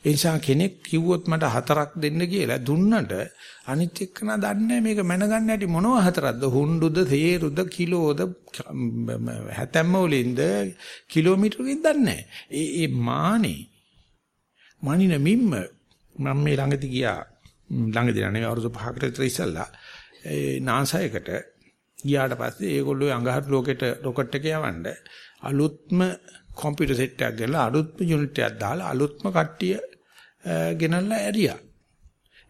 S1: ඒ නිසා කෙනෙක් කිව්වොත් මට හතරක් දෙන්න කියලා දුන්නට අනිත් එක්කන දන්නේ මේක මැනගන්න ඇති මොනව හතරක්ද? හුණ්ඩුද තේරුද කිලෝද හැතැම්ම වලින්ද කිලෝමීටර වලින්ද දන්නේ ඒ ඒ මානේ මනින මිම්ම මම මේ ළඟදී ගියා. ළඟදී නෙවෙයි අවුරුදු 5කට විතර ඉස්සෙල්ලා. ඒ නාසයකට ගියාට පස්සේ ඒගොල්ලෝ අඟහරු ලෝකෙට රොකට් එක යවන්න අලුත්ම කම්පියුටර් සෙට් එකක් ගෙනලා අලුත්ම යුනිට් එකක් දාලා අලුත්ම කට්ටිය ගෙනල්ලා ඇරියා.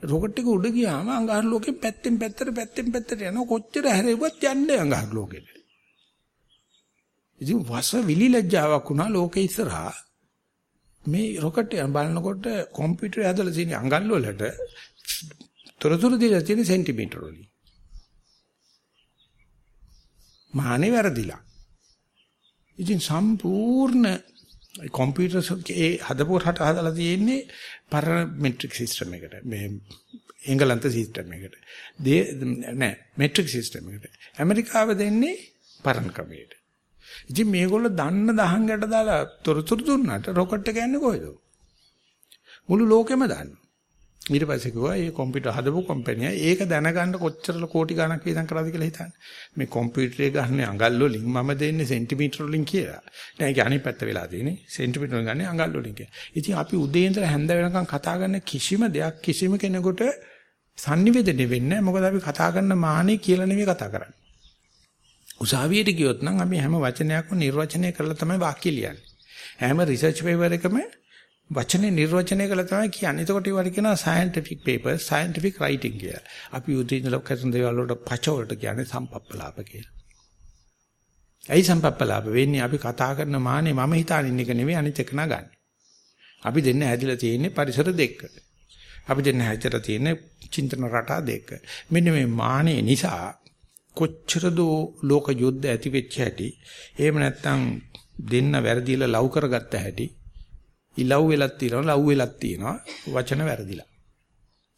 S1: රොකට් එක උඩ ගියාම අඟහරු ලෝකෙ පැත්තෙන් පැත්තට පැත්තෙන් පැත්තට යනවා කොච්චර හැරෙව්වත් යන්නේ අඟහරු ලෝකෙට. ඉතින් වස විලි ලැජ්ජාවක් වුණා ලෝකෙ ඉස්සරහා. මේ රොකට් එක බලනකොට කම්පියුටර් ඇදලා තියෙන අඟල් වලට තොරතුරු දීලා තියෙන සෙන්ටිමීටර වලින්. මානේ වැරදිලා. ඉතින් සම්පූර්ණ කම්පියුටර් ඒ හදපුවට හදලා තියෙන්නේ පරණ මෙට්‍රික් සිස්ටම් එකට. මේ එංගලන්ත සිස්ටම් එකට. නෑ මෙට්‍රික් සිස්ටම් එකට. ඇමරිකාව දෙන්නේ පරණ ක්‍රමයට. ඉතින් මේගොල්ලෝ දන්න දහංගට දාලා තොරතුරු දුන්නාට රොකට් එක යන්නේ කොහෙද? මුළු ලෝකෙම දන්නවා. ඊට පස්සේ කිව්වා මේ කම්පියුටර් හදපු කම්පැනි ඒක දැනගන්න කොච්චර කෝටි ගණක් වියදම් කරාද කියලා හිතන්න. මේ කම්පියුටරේ ගන්න අඟල් වලින් මම දෙන්නේ සෙන්ටිමීටර වලින් කියලා. දැන් ඒක අනිත් පැත්ත වෙලා තියෙන්නේ සෙන්ටිමීටර වලින් ගන්නේ අඟල් වලින් කියලා. ඉතින් අපි උදේ ඉඳලා හැන්ද වෙනකන් කතා කරන කිසිම දෙයක් කිසිම කෙනෙකුට sannivedana වෙන්නේ නැහැ. මොකද අපි කතා කරන මානේ කියලා නෙමෙයි කතා කරන්නේ. උසාවියට ගියොත් නම් අපි හැම වචනයක්ම නිර්වචනය කරලා තමයි වාක්‍ය ලියන්නේ. හැම රිසර්ච් පේපර් එකම වචනේ නිර්වචනය කළා තමයි කියන්නේ. එතකොට ඒවට කියනවා scientific papers, scientific writing කියලා. අපි උදේ ඉඳලා කරන දේවල් වලට පච වලට කියන්නේ සම්පප්පලාප කියලා. ඇයි සම්පප්පලාප වෙන්නේ? අපි කතා කරන මානේ මම හිතානින් එක නෙවෙයි අනිත් එක නගන්නේ. අපි දෙන්න හැදිලා තියෙන්නේ පරිසර දෙක. අපි දෙන්න හැදිලා තියෙන්නේ චින්තන රටා දෙක. මෙන්න මේ මානේ නිසා කොච්චර දෝ ලෝක යුද්ධ ඇති වෙච්ච හැටි එහෙම නැත්නම් දෙන්න වැරදිලා ලව් කරගත්ත හැටි ඉලව් වෙලක් තියෙනවා ලව් වෙලක් තියෙනවා වචන වැරදිලා.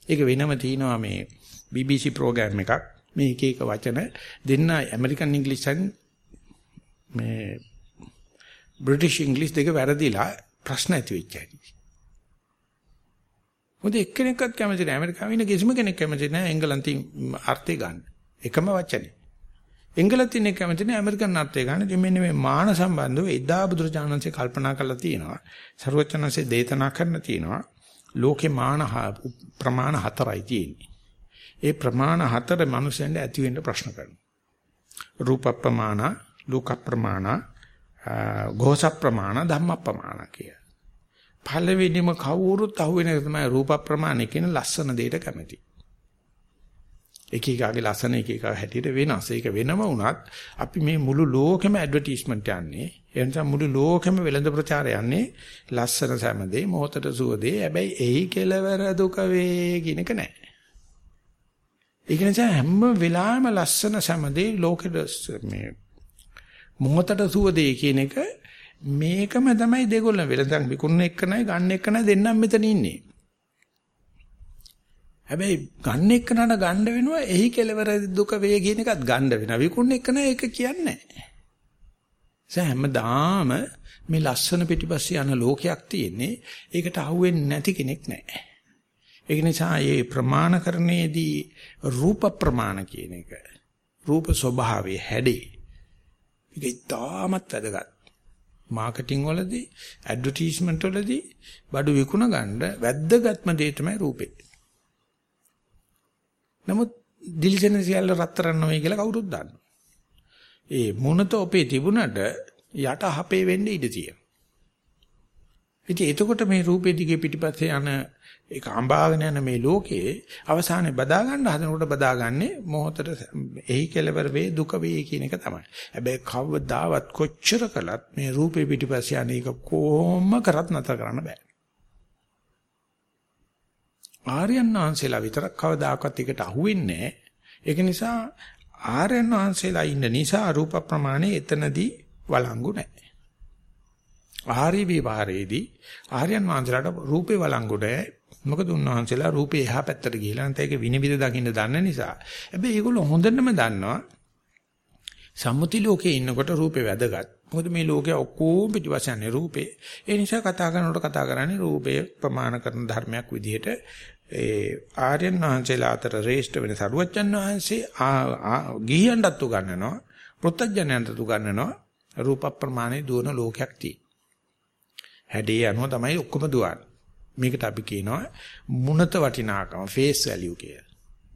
S1: ඒක වෙනම තියෙනවා මේ BBC ප්‍රෝග්‍රෑම් එකක්. මේ එක එක වචන දෙන්න ඇමරිකන් ඉංග්‍රීසියෙන් මේ බ්‍රිටිෂ් ඉංග්‍රීසි දෙක වැරදිලා ප්‍රශ්න ඇති වෙච්ච හැටි. මොකද එක්කෙනෙක්වත් කැමති නැහැ ඇමරිකාවේ ඉන්න කිසිම කෙනෙක් කැමති නැහැ එංගලන්තයෙන් අර්ථය ගන්න. එකම වචනේ. එංගලන්තයෙන් කැමති නැහැ ඇමරිකන් අර්ථය ගන්න. ඉතින් මෙන්න මේ මාන සම්බන්ධව එදා බුදුරජාණන්සේ කල්පනා කරලා තියෙනවා. ਸਰවචනන්සේ දේතනා කරන්න තියෙනවා. ලෝකේ මාන ප්‍රමාණ හතරයි තියෙන්නේ. ඒ ප්‍රමාණ හතර මිනිසෙන්ට ඇති වෙන්න ප්‍රශ්න කරනවා. රූප ප්‍රමාණ, ලෝක ප්‍රමාණ, ගෝස ප්‍රමාණ, ධම්ම ප්‍රමාණ කිය. පළවෙනිම කවුරුත් අහුවෙන තමයි රූප ප්‍රමාණ කියන ලස්සන දෙයට කැමති. එක එකාගේ ලස්සන එක එක හැටියට වෙනස්. ඒක වෙනම වුණත් අපි මේ මුළු ලෝකෙම ඇඩ්වර්ටයිස්මන්ට් යන්නේ. ඒ නිසා මුළු ලෝකෙම වෙළඳ ප්‍රචාරය යන්නේ ලස්සන සෑමදේ මොහොතට සුවදේ. හැබැයි එහි කෙලවර දුක වේ කියන එක නැහැ. ඒක නිසා හැම වෙලාවෙම ලස්සන සෑමදේ ලෝකෙට මේ මොහොතට සුවදේ කියන එක මේකම තමයි දෙගොල්ලම වෙළඳන් විකුණන එක නයි ගන්න එක නයි දෙන්නම් මෙතන ඉන්නේ. හැබැයි ගන්න එක නන ගන්න වෙනවා එහි කෙලවර දුක වේ කියන එකත් ගන්න වෙනවා. විකුණන එක නෑ ඒක කියන්නේ නෑ. හැමදාම මේ ලස්සන පිටිපස්සේ යන ලෝකයක් තියෙන්නේ. ඒකට අහුවෙන්නේ නැති කෙනෙක් නෑ. ඒක නිසා මේ ප්‍රමාණකරණයේදී රූප ප්‍රමාණ කියන එක රූප ස්වභාවයේ හැඩේ ඒක ඉතාමත් වැදගත්. මාකටිං වලදී ඇඩ්වර්ටයිස්මන්ට් වලදී බඩු විකුණ ගන්න වැද්දගත්ම දේ තමයි රූපේ. නමුත් දිලිසෙන සියල්ල රත්තරන් නොවේ කියලා කවුරුත් දන්නවා. ඒ මොනත ඔපේ තිබුණට යට හපේ වෙන්න ඉඩ තියෙනවා. ඉතින් එතකොට මේ රූපේ දිගේ පිටිපස්සේ යන ඒක අඹාගෙන යන මේ ලෝකේ අවසානයේ බදා ගන්න හදනකොට බදාගන්නේ මොහොතට එහි කෙලවර වේ දුක වේ කියන එක තමයි. හැබැයි කවදාවත් කොච්චර කළත් මේ රූපේ පිටිපස්සේ යන එක කොහොම කරත් නැතර කරන්න බෑ. ආර්යයන් වහන්සේලා විතරක් කවදාකවත් එකට අහුවෙන්නේ ඒක නිසා ආර්යයන් වහන්සේලා ඉන්න නිසා රූප ප්‍රමාණය එතනදී වළංගු නැහැ. ආර්ය විවරයේදී ආර්යයන් වහන්සේලාට රූපේ වළංගු නැහැ. මොකද උන්වහන්සේලා රූපේ එහා පැත්තට ගිහිලා නැත්නම් ඒක විනිවිද දකින්න දන්න නිසා. හැබැයි ඒගොල්ලෝ හොඳටම දන්නවා සම්මුති ලෝකේ ඉන්නකොට රූපේ වැදගත්. මොකද මේ ලෝකයේ ඔක්කොම පිටිපස්සෙන් රූපේ. ඒ නිසා කතා කරනකොට කතා කරන්නේ රූපය ප්‍රමාණ කරන ධර්මයක් විදිහට ඒ ආර්යයන් වහන්සේලා අතර රේෂ්ඨ වෙන සරුවච්චන් වහන්සේ ගිහියන්ටත් උගන්වනවා පෘථජ්ජනයන්ටත් උගන්වනවා රූප ප්‍රමාණය දුවන ලෝකයක් තියෙනවා. හැඩේ යනවා තමයි ඔක්කොම දුවන්නේ. මේකට අපි කියනවා මුණත වටිනාකම ෆේස් වැලියු කියලා.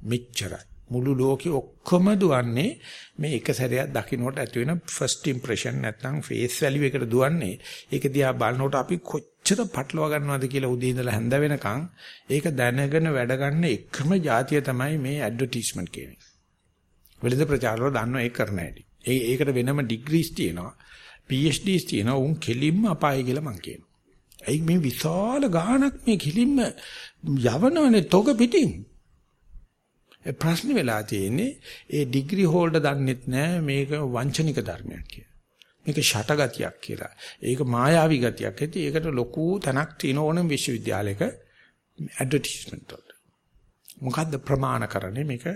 S1: මෙච්චරයි. මුළු ලෝකෙ ඔක්කොම දුවන්නේ මේ එක සැරයක් දකින්නට ඇති වෙන ෆස්ට් ඉම්ප්‍රෙෂන් නැත්නම් ෆේස් වැලියු එකට දුවන්නේ. ඒක දිහා බලනකොට අපි කොච්චර පටලවා ගන්නවද කියලා උදේ ඉඳලා හැන්ද වෙනකන් ඒක දැනගෙන වැඩ ගන්න එකම જાතිය තමයි මේ ඇඩ්වර්ටයිස්මන්ට් කියන්නේ. වෙළඳ ප්‍රචාරවල දන්නව ඒක කරන හැටි. ඒ ඒකට වෙනම ඩිග්‍රීස් තියෙනවා. PhDs තියෙනවා. උන් කෙලින්ම අපායි කියලා මං කියනවා. ඇයි මේ විශාල ගාණක් මේ කිලින්ම යවනවනේ තොග පිටින්. ඒ ප්‍රශ්නේ වෙලා තියෙන්නේ ඒ ඩිග්‍රී හෝල්ඩර් දන්නෙත් නෑ මේක වංචනික ධර්මයක් කියලා. මේක ෂටගතියක් කියලා. ඒක මායාවී ගතියක්. ඇති ඒකට ලොකු තැනක් තියෙන ඕනම විශ්වවිද්‍යාලයක ඇඩ්වර්ටයිස්මන්ට් වලට. මොකද්ද ප්‍රමාණ කරන්නේ මේක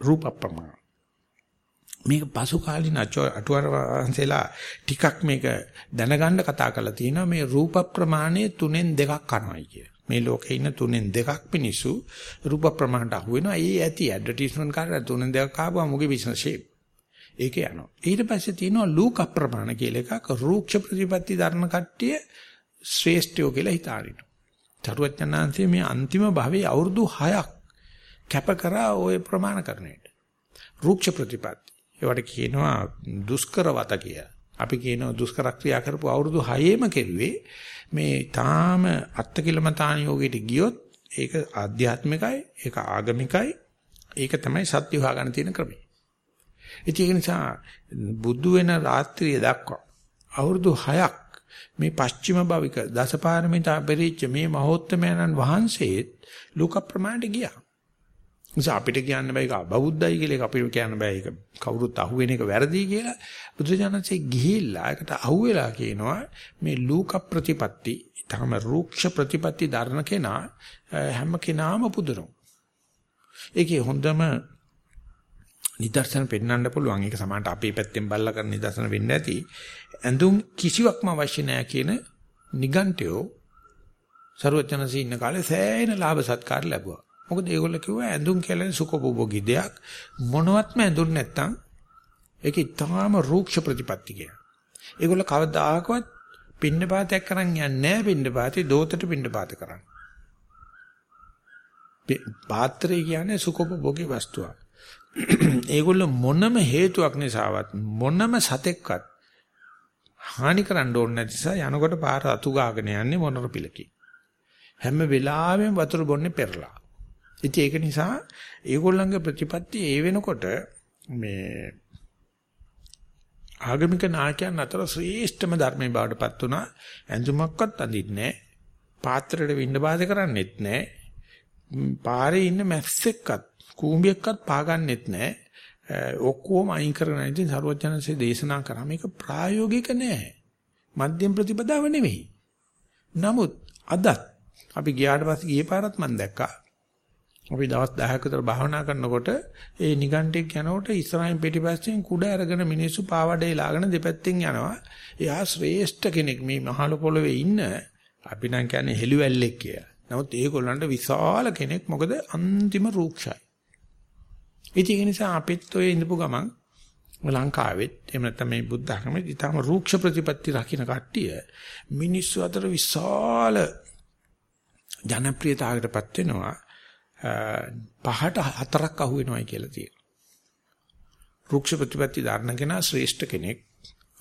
S1: රූප ප්‍රමාණ. මේක පසු කාලින අටුවර වහන්සේලා ටිකක් මේක දැනගන්න කතා කරලා තියෙනවා මේ රූප ප්‍රමාණය තුනෙන් දෙකක් කරනවායි කිය. මේ ලෝකේ ඉන්න තුනෙන් දෙකක් මිනිස්සු රූප ප්‍රමාණයට අහු වෙනවා. ඒ ඇති ඇඩ්වර්ටයිස්මන්ට් කරලා තුනෙන් දෙකක් ආවම මුගේ බිස්නස් ෂේප්. ඒක යනවා. ඊට පස්සේ තියෙනවා ලූක ප්‍රමාණ කියලා එකක් රූක්ෂ ප්‍රතිපatti ධර්ම කට්ටිය ශ්‍රේෂ්ඨයෝ කියලා හිතාරිනවා. චරුවචනාංශයේ මේ අන්තිම භවයේ අවුරුදු 6ක් කැප කරා ওই ප්‍රමාණ කරන්නට. රූක්ෂ ප්‍රතිපatti ඒවට කියනවා දුෂ්කර වත කියලා. අපි කියනවා දුෂ්කර ක්‍රියා කරපු අවුරුදු 6ෙම කෙරුවේ මේ තාම අත්කිලමතාන යෝගයට ගියොත් ඒක ආධ්‍යාත්මිකයි ඒක ආගමිකයි ඒක තමයි සත්‍ය හොයාගන්න තියෙන ක්‍රමය. ඒක නිසා බුදු වෙන රාත්‍රිය දක්වා අවුරුදු 6ක් මේ පස්චිම භවික දසපාරමිතා පෙරිච්ච මේ මහෝත්තමයන්න් වහන්සේත් ලෝක ප්‍රමාණයට ගියා. නිසා අපිට කියන්න බෑ ඒක අබෞද්ධයි කියලා ඒක අපිට කියන්න බෑ ඒක කවුරුත් අහුවෙන එක වැරදි කියලා බුදුජානකසේ ගිහිල්ලා ඒකට අහුවෙලා කියනවා මේ ලූක ප්‍රතිපatti තම රූක්ෂ ප්‍රතිපatti ධර්ම කෙනා හැම කෙනාම පුදුරන. ඒකේ හොඳම නිදර්ශන පෙන්වන්න පුළුවන් ඒක සමානට අපේ පැත්තෙන් බල්ලා කරන නිදර්ශන වෙන්න ඇති. ඇඳුම් කිසිවක්ම අවශ්‍ය නැහැ කියන නිගන්ටයෝ ਸਰවඥන්සේ ඉන්න කාලේ සෑහෙන ලාභ සත්කාර ලැබුවා. මොකද ඒගොල්ලෝ කිව්වා ඇඳුම් කියලා සුඛෝපභෝගී දෙයක් මොනවත්ම ඇඳුම් නැත්තම් ඒක ඊටාම රූක්ෂ ප්‍රතිපත්ති කියන. ඒගොල්ලෝ කවදාකවත් පින්නපාතයක් කරන් යන්නේ නැහැ පින්නපාතේ දෝතට පින්නපාත කරන්නේ. පාත්‍රය කියන්නේ සුඛෝපභෝගී වස්තුවක්. ඒගොල්ලෝ මොනම හේතුවක් නිසාවත් මොනම සතෙක්වත් හානි කරන්න ඕනේ නැති නිසා යනකොට පාර අතු ගාගෙන යන්නේ මොනර පිලකි. හැම වෙලාවෙම වතුර බොන්නේ පෙරලා. ඉතින් ඒක නිසා ඒගොල්ලන්ගේ ප්‍රතිපත්ති ඒ වෙනකොට මේ ආගමික නායකයන් අතර ශ්‍රේෂ්ඨම ධර්මයේ බවටපත් වුණා. ඇඳුමක්වත් අඳින්නේ නැහැ. පාත්‍රයට වින්න බාධ කරන්නෙත් නැහැ. පාරේ ඉන්න මැස්සෙක්වත් කූඹියෙක්වත් පාගන්නෙත් නැහැ. ඔක්කොම අයින් කරගෙන ඉතින් සරුවචනන්සේ දේශනා කරා මේක ප්‍රායෝගික නෑ. මධ්‍යම ප්‍රතිපදාව නෙවෙයි. නමුත් අදත් අපි ගියාට පස්සේ ගියේ පාරත් මම දැක්කා. අපි දවස් 10ක විතර භාවනා කරනකොට ඒ නිගන්ටික් යනකොට ඉස්සරහින් පිටිපස්සෙන් කුඩ අරගෙන මිනිස්සු පාවඩේ ලාගෙන දෙපැත්තෙන් යනවා. එයා ශ්‍රේෂ්ඨ කෙනෙක් මේ මහල පොළවේ ඉන්න අපි නම් කියන්නේ හෙළුවැල්ලෙක් කියලා. නමුත් ඒගොල්ලන්ට විශාල කෙනෙක් මොකද අන්තිම රූක්ෂයි. ඒක නිසා අපිත් ඔය ඉඳපු ගමන් ලංකාවෙත් එහෙම නැත්නම් මේ බුද්ධ ධර්මයේ ඊටම රූක්ෂ ප්‍රතිපatti රකින්න කට්ටිය මිනිස්සු අතර විශාල ජනප්‍රියතාවකටපත් වෙනවා පහට හතරක් අහු වෙනවයි කියලා තියෙනවා. රුක්ෂ ප්‍රතිපatti ධර්ම කෙනා ශ්‍රේෂ්ඨ කෙනෙක්.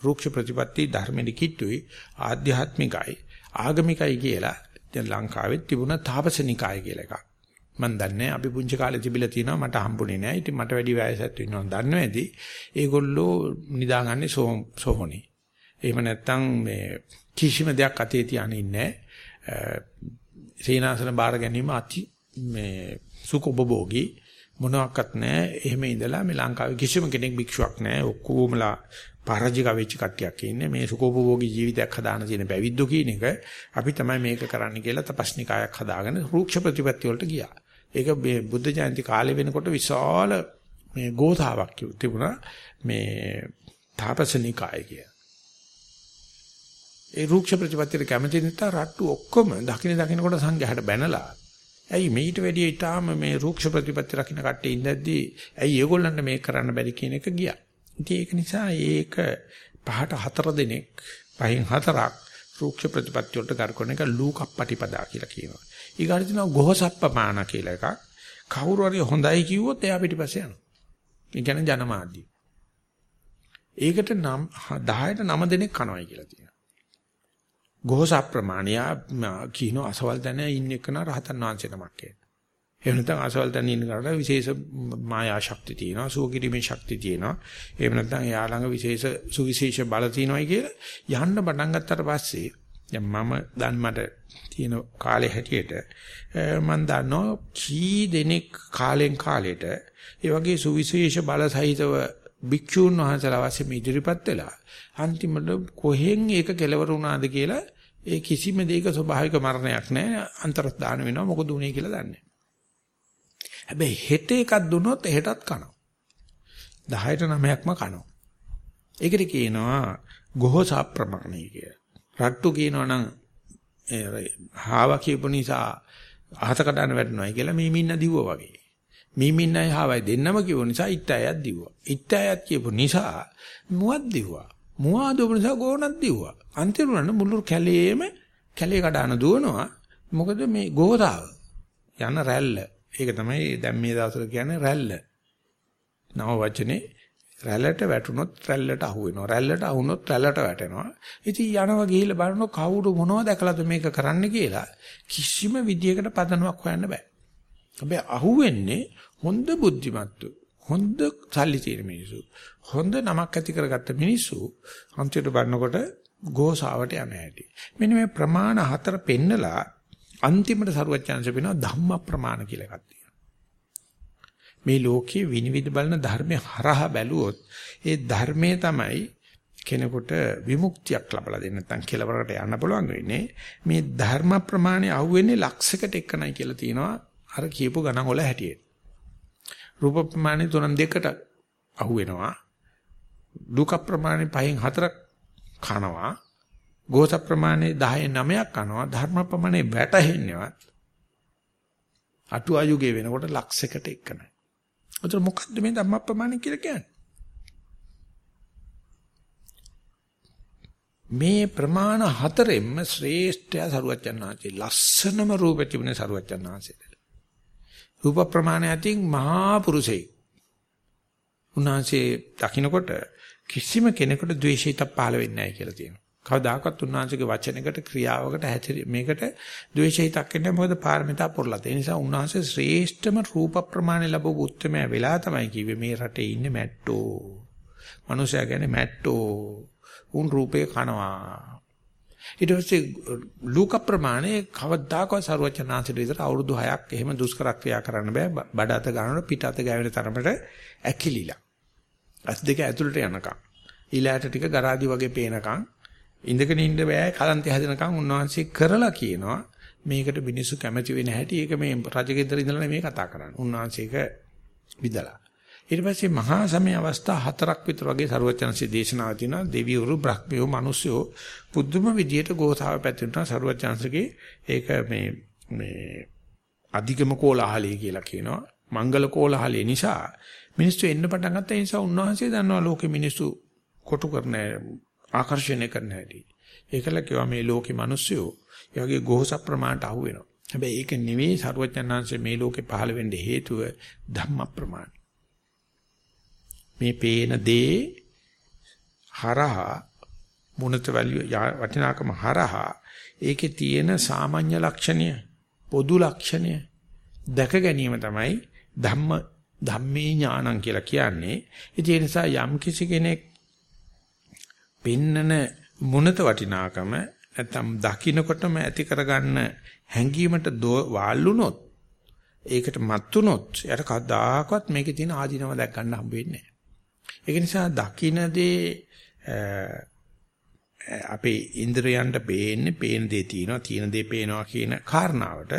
S1: රුක්ෂ ප්‍රතිපatti ධර්මෙදි කිට්ටුයි ආධ්‍යාත්මිකයි ආගමිකයි කියලා දැන් ලංකාවේ තිබුණ තාපසනිකාය කියලා එකක්. මම දන්නේ අපි පුංචි කාලේ තිබිලා තියෙනවා මට හම්බුනේ නෑ. ඉතින් මට වැඩි වයසක් වෙනවා දන්නව ඇති. ඒගොල්ලෝ නිදාගන්නේ සෝහොනේ. එහෙම නැත්නම් මේ කිසිම දෙයක් අතේ තියාගෙන ඉන්නේ නෑ. සීනාසන බාර ගැනීම අති මේ සුකොබෝගී මොනවත් නැහැ. එහෙම ඉඳලා මේ ලංකාවේ කිසිම කෙනෙක් භික්ෂුවක් නැහැ. ඔක්කොමලා පරාජික වෙච්ච කට්ටියක් ඉන්නේ. මේ සුකොබෝගී ජීවිතයක් හදාන තියෙන පැවිද්දෝ කියන එක අපි තමයි මේක කරන්න කියලා තපස්නිකායක් හදාගෙන රූක්ෂ ප්‍රතිපත්ති වලට ගියා. ඒක බුද්ධ ජයන්ති කාලේ වෙනකොට විශාල මේ ගෝතාවක් තිබුණා. මේ තාපසනිකාය කිය. ඒ රූක්ෂ ප්‍රතිපත්තියට කැමති නැත්නම් රට්ටු ඔක්කොම දකින්න දකින්නකොට සංඝයාට බැනලා ඇයි මේිට වැඩිය ඊටාම මේ රූක්ෂ ප්‍රතිපත්ති රකින්න කට්ටිය ඉඳද්දී ඇයි ඒගොල්ලන්ට මේක කරන්න බැරි කියන එක ගියා. ඉතින් ඒක නිසා ඒක පහට හතර දිනක් පහෙන් හතරක් රූක්ෂ ප්‍රතිපත්ති වලට කර කරන එක ලූකප්පටිපදා කියලා කියනවා. ඊගාට තියෙනවා ගොහසප්පමාන කියලා එකක්. කවුරු හරි හොඳයි කිව්වොත් එයා පිටිපස්සේ යනවා. ඒ කියන්නේ ජනමාධ්‍ය. ඒකට නම් 10ට 9 දෙනෙක් කනවයි කියලා තියෙනවා. ගෝස අප්‍රමාණියා කියන අසවල් දැන ඉන්න එකන රහතන් වහන්සේ නමක් කියලා. එහෙම නැත්නම් අසවල් දැන ඉන්න කරට විශේෂ මායා ශක්තිය තියෙනවා, සුවකිරීමේ ශක්තිය තියෙනවා. එහෙම නැත්නම් එයා ළඟ විශේෂ සුවිශේෂ බල තියෙනවායි කියලා යන්න පටන් ගත්තට පස්සේ දැන් මම දැන් මට තියෙන කාලේ හැටියට මම දන්නවා කී දෙනෙක් කාලෙන් කාලෙට ඒ වගේ සුවිශේෂ බල සහිතව භික්ෂූන් වහන්සේලා වශයෙන් ඉදිරිපත් වෙලා අන්තිමට කොහෙන් ඒක කෙලවර වුණාද කියලා ඒ කිසිම දෙයක ස්වභාවික මරණයක් නැහැ අන්තර්දාන වෙනවා මොකද උනේ කියලා දන්නේ. හැබැයි හෙට එකක් දුන්නොත් හෙටත් කනවා. 10ට 9ක්ම කනවා. ඒකට කියනවා ගොහසා ප්‍රමාණය කියලා. රට්ටු කියනවනම් හාව කියපු නිසා අහත කඩන වැටෙනවායි කියලා මීමින්න දිව්වා වගේ. මීමින්නයි හාවයි දෙන්නම කියපු නිසා ඉත්තයත් දිව්වා. ඉත්තයත් කියපු නිසා මුවක් දිව්වා. මුවා දුවපු නිසා ගෝණක් දිව්වා. අන්තිමට මුළු කැලේම කැලේ කඩන දුවනවා. මොකද මේ ගෝතාව යන රැල්ල. ඒක තමයි දැන් මේ දවස්වල කියන්නේ රැල්ල. නව වචනේ රැල්ලට වැටුනොත් රැල්ලට අහු වෙනවා. රැල්ලට අහුනොත් රැල්ලට වැටෙනවා. ඉතින් යනවා ගිහිල්ලා බලනකොට කවුරු මොනවද දැකලාද මේක කරන්න කියලා කිසිම විදියකට පදනමක් හොයන්න බෑ. හැබැයි අහුවෙන්නේ හොඳ බුද්ධිමත්තු. හොඳ සල්ලි තියෙන මිනිස්සු. හොඳ නමක් ඇති කරගත්ත මිනිස්සු අන්තිමට බලනකොට ගෝසාවට යන හැටි. මෙන්න මේ ප්‍රමාණ හතර පෙන්නලා අන්තිමට සරුවත් chance වෙනවා ධම්ම ප්‍රමාණ කියලා එකක් තියෙනවා. මේ ලෝකයේ විනිවිද බලන ධර්මය හරහා බැලුවොත් ඒ ධර්මයේ තමයි කෙනෙකුට විමුක්තියක් ලබලා දෙන්න නැත්නම් කෙලවරකට යන්න පුළුවන් වෙන්නේ මේ ධර්ම ප්‍රමාණය අහුවෙන්නේ ලක්ෂයකට එකනයි කියලා තියෙනවා අර කියපු ගණන් වල හැටියට. රූප ප්‍රමාණය තුනන් දෙකට අහු වෙනවා. දුක ප්‍රමාණය පහෙන් හතරක් කනවා. ගෝත ප්‍රමාණය 10 9ක් කනවා. ධර්ම ප්‍රමාණය වැටහෙන්නේවත් අටු ආයුගේ වෙනකොට ලක්ෂයකට එකනයි. උතර මොකද්ද මේ ධම්ම ප්‍රමාණය කියලා කියන්නේ? මේ ප්‍රමාණ හතරෙන්ම ශ්‍රේෂ්ඨය සරුවච්චන්හන්සේ ලස්සනම රූපෙ තිබුණේ සරුවච්චන්හන්සේට. රූප ප්‍රමාණය අතින් මහා පුරුෂයෙක්. උන්වහන්සේ දකින්නකොට කිසිම කෙනෙකුට ද්වේෂිත පහළ වෙන්නේ නැහැ කියලා තියෙනවා. කවදාකවත් උන්වහන්සේගේ වචනයකට ක්‍රියාවකට හැතරි මේකට ද්වේෂිතක් වෙන්නේ මොකද පාරමිතා පුරලා. ඒ නිසා උන්වහන්සේ ශ්‍රේෂ්ඨම රූප ප්‍රමාණය ලැබපු උත්තරමයා වෙලා තමයි කිව්වේ මේ රටේ ඉන්නේ මැට්ටෝ. මනුෂයා කියන්නේ මැට්ටෝ. උන් රූපේ කනවා. ඊට පස්සේ ලූක ප්‍රමාණය කවදාකවත් ਸਰවචනාංශයට විතර අවුරුදු 6ක් එහෙම දුෂ්කර ක්‍රියා කරන්න බෑ බඩ අත ගන්නකොට පිට අත ගෑවෙන තරමට ඇකිලිලා. අස් දෙක ඇතුළට යනකම්. ඊළාට ටික ගරාදි වගේ පේනකම් ඉඳගෙන ඉන්න බෑ කලන්තය හැදෙනකම් උන්වහන්සේ කරලා කියනවා මේකට මිනිස්සු කැමති වෙන හැටි ඒක මේ රජගෙදර ඉඳලා නෙමෙයි කතා කරන්නේ. උන්වහන්සේක විදලා. ඊට පස්සේ මහා සමය අවස්ථා හතරක් විතර වගේ ਸਰුවචනසේ දේශනාව තියෙනවා. දෙවිවරු බ්‍රහ්මියෝ මිනිස්සුෝ පුදුම විදියට ගෝසාව පැතිරුණා. ਸਰුවචනසේගේ ඒක මේ මේ අධිකම කෝලහලයේ කියලා කියනවා. මංගල කෝලහලයේ නිසා මිනිස්සු එන්න පටන් ගත්ත. නිසා උන්වහන්සේ දන්නවා ලෝකෙ මිනිස්සු කොටු කරන ආකර්ෂණය කරන හැටි. ඒකල කියවා මේ ලෝකෙ මිනිස්සු ඒ වගේ ගෝස ප්‍රමාණයට අහු වෙනවා හැබැයි ඒක නෙවෙයි ਸਰුවචනංශ මේ ලෝකෙ පහළ වෙන්න හේතුව ධම්ම ප්‍රමාණය. මේ පේන දේ හරහා මුණත වටිනාකම හරහා ඒකේ තියෙන සාමාන්‍ය ලක්ෂණය පොදු ලක්ෂණය දැක ගැනීම තමයි ධම්ම ධම්මේ ඥානං කියලා කියන්නේ. ඒ නිසා යම් කිසි කෙනෙක් පින්නන මුණත වටිනාකම නැත්තම් දකින්නකොටම ඇති කරගන්න හැඟීමට වාල්ුනොත් ඒකට මත්තුනොත් යට කවදාකවත් මේකේ තියෙන ආධිනව දැක් ගන්න හම්බ වෙන්නේ ඒක නිසා දකින්නේ අපේ ඉන්ද්‍රයන්ට පේන්නේ පේන දේ තියෙනවා තියෙන දේ පේනවා කියන කාරණාවට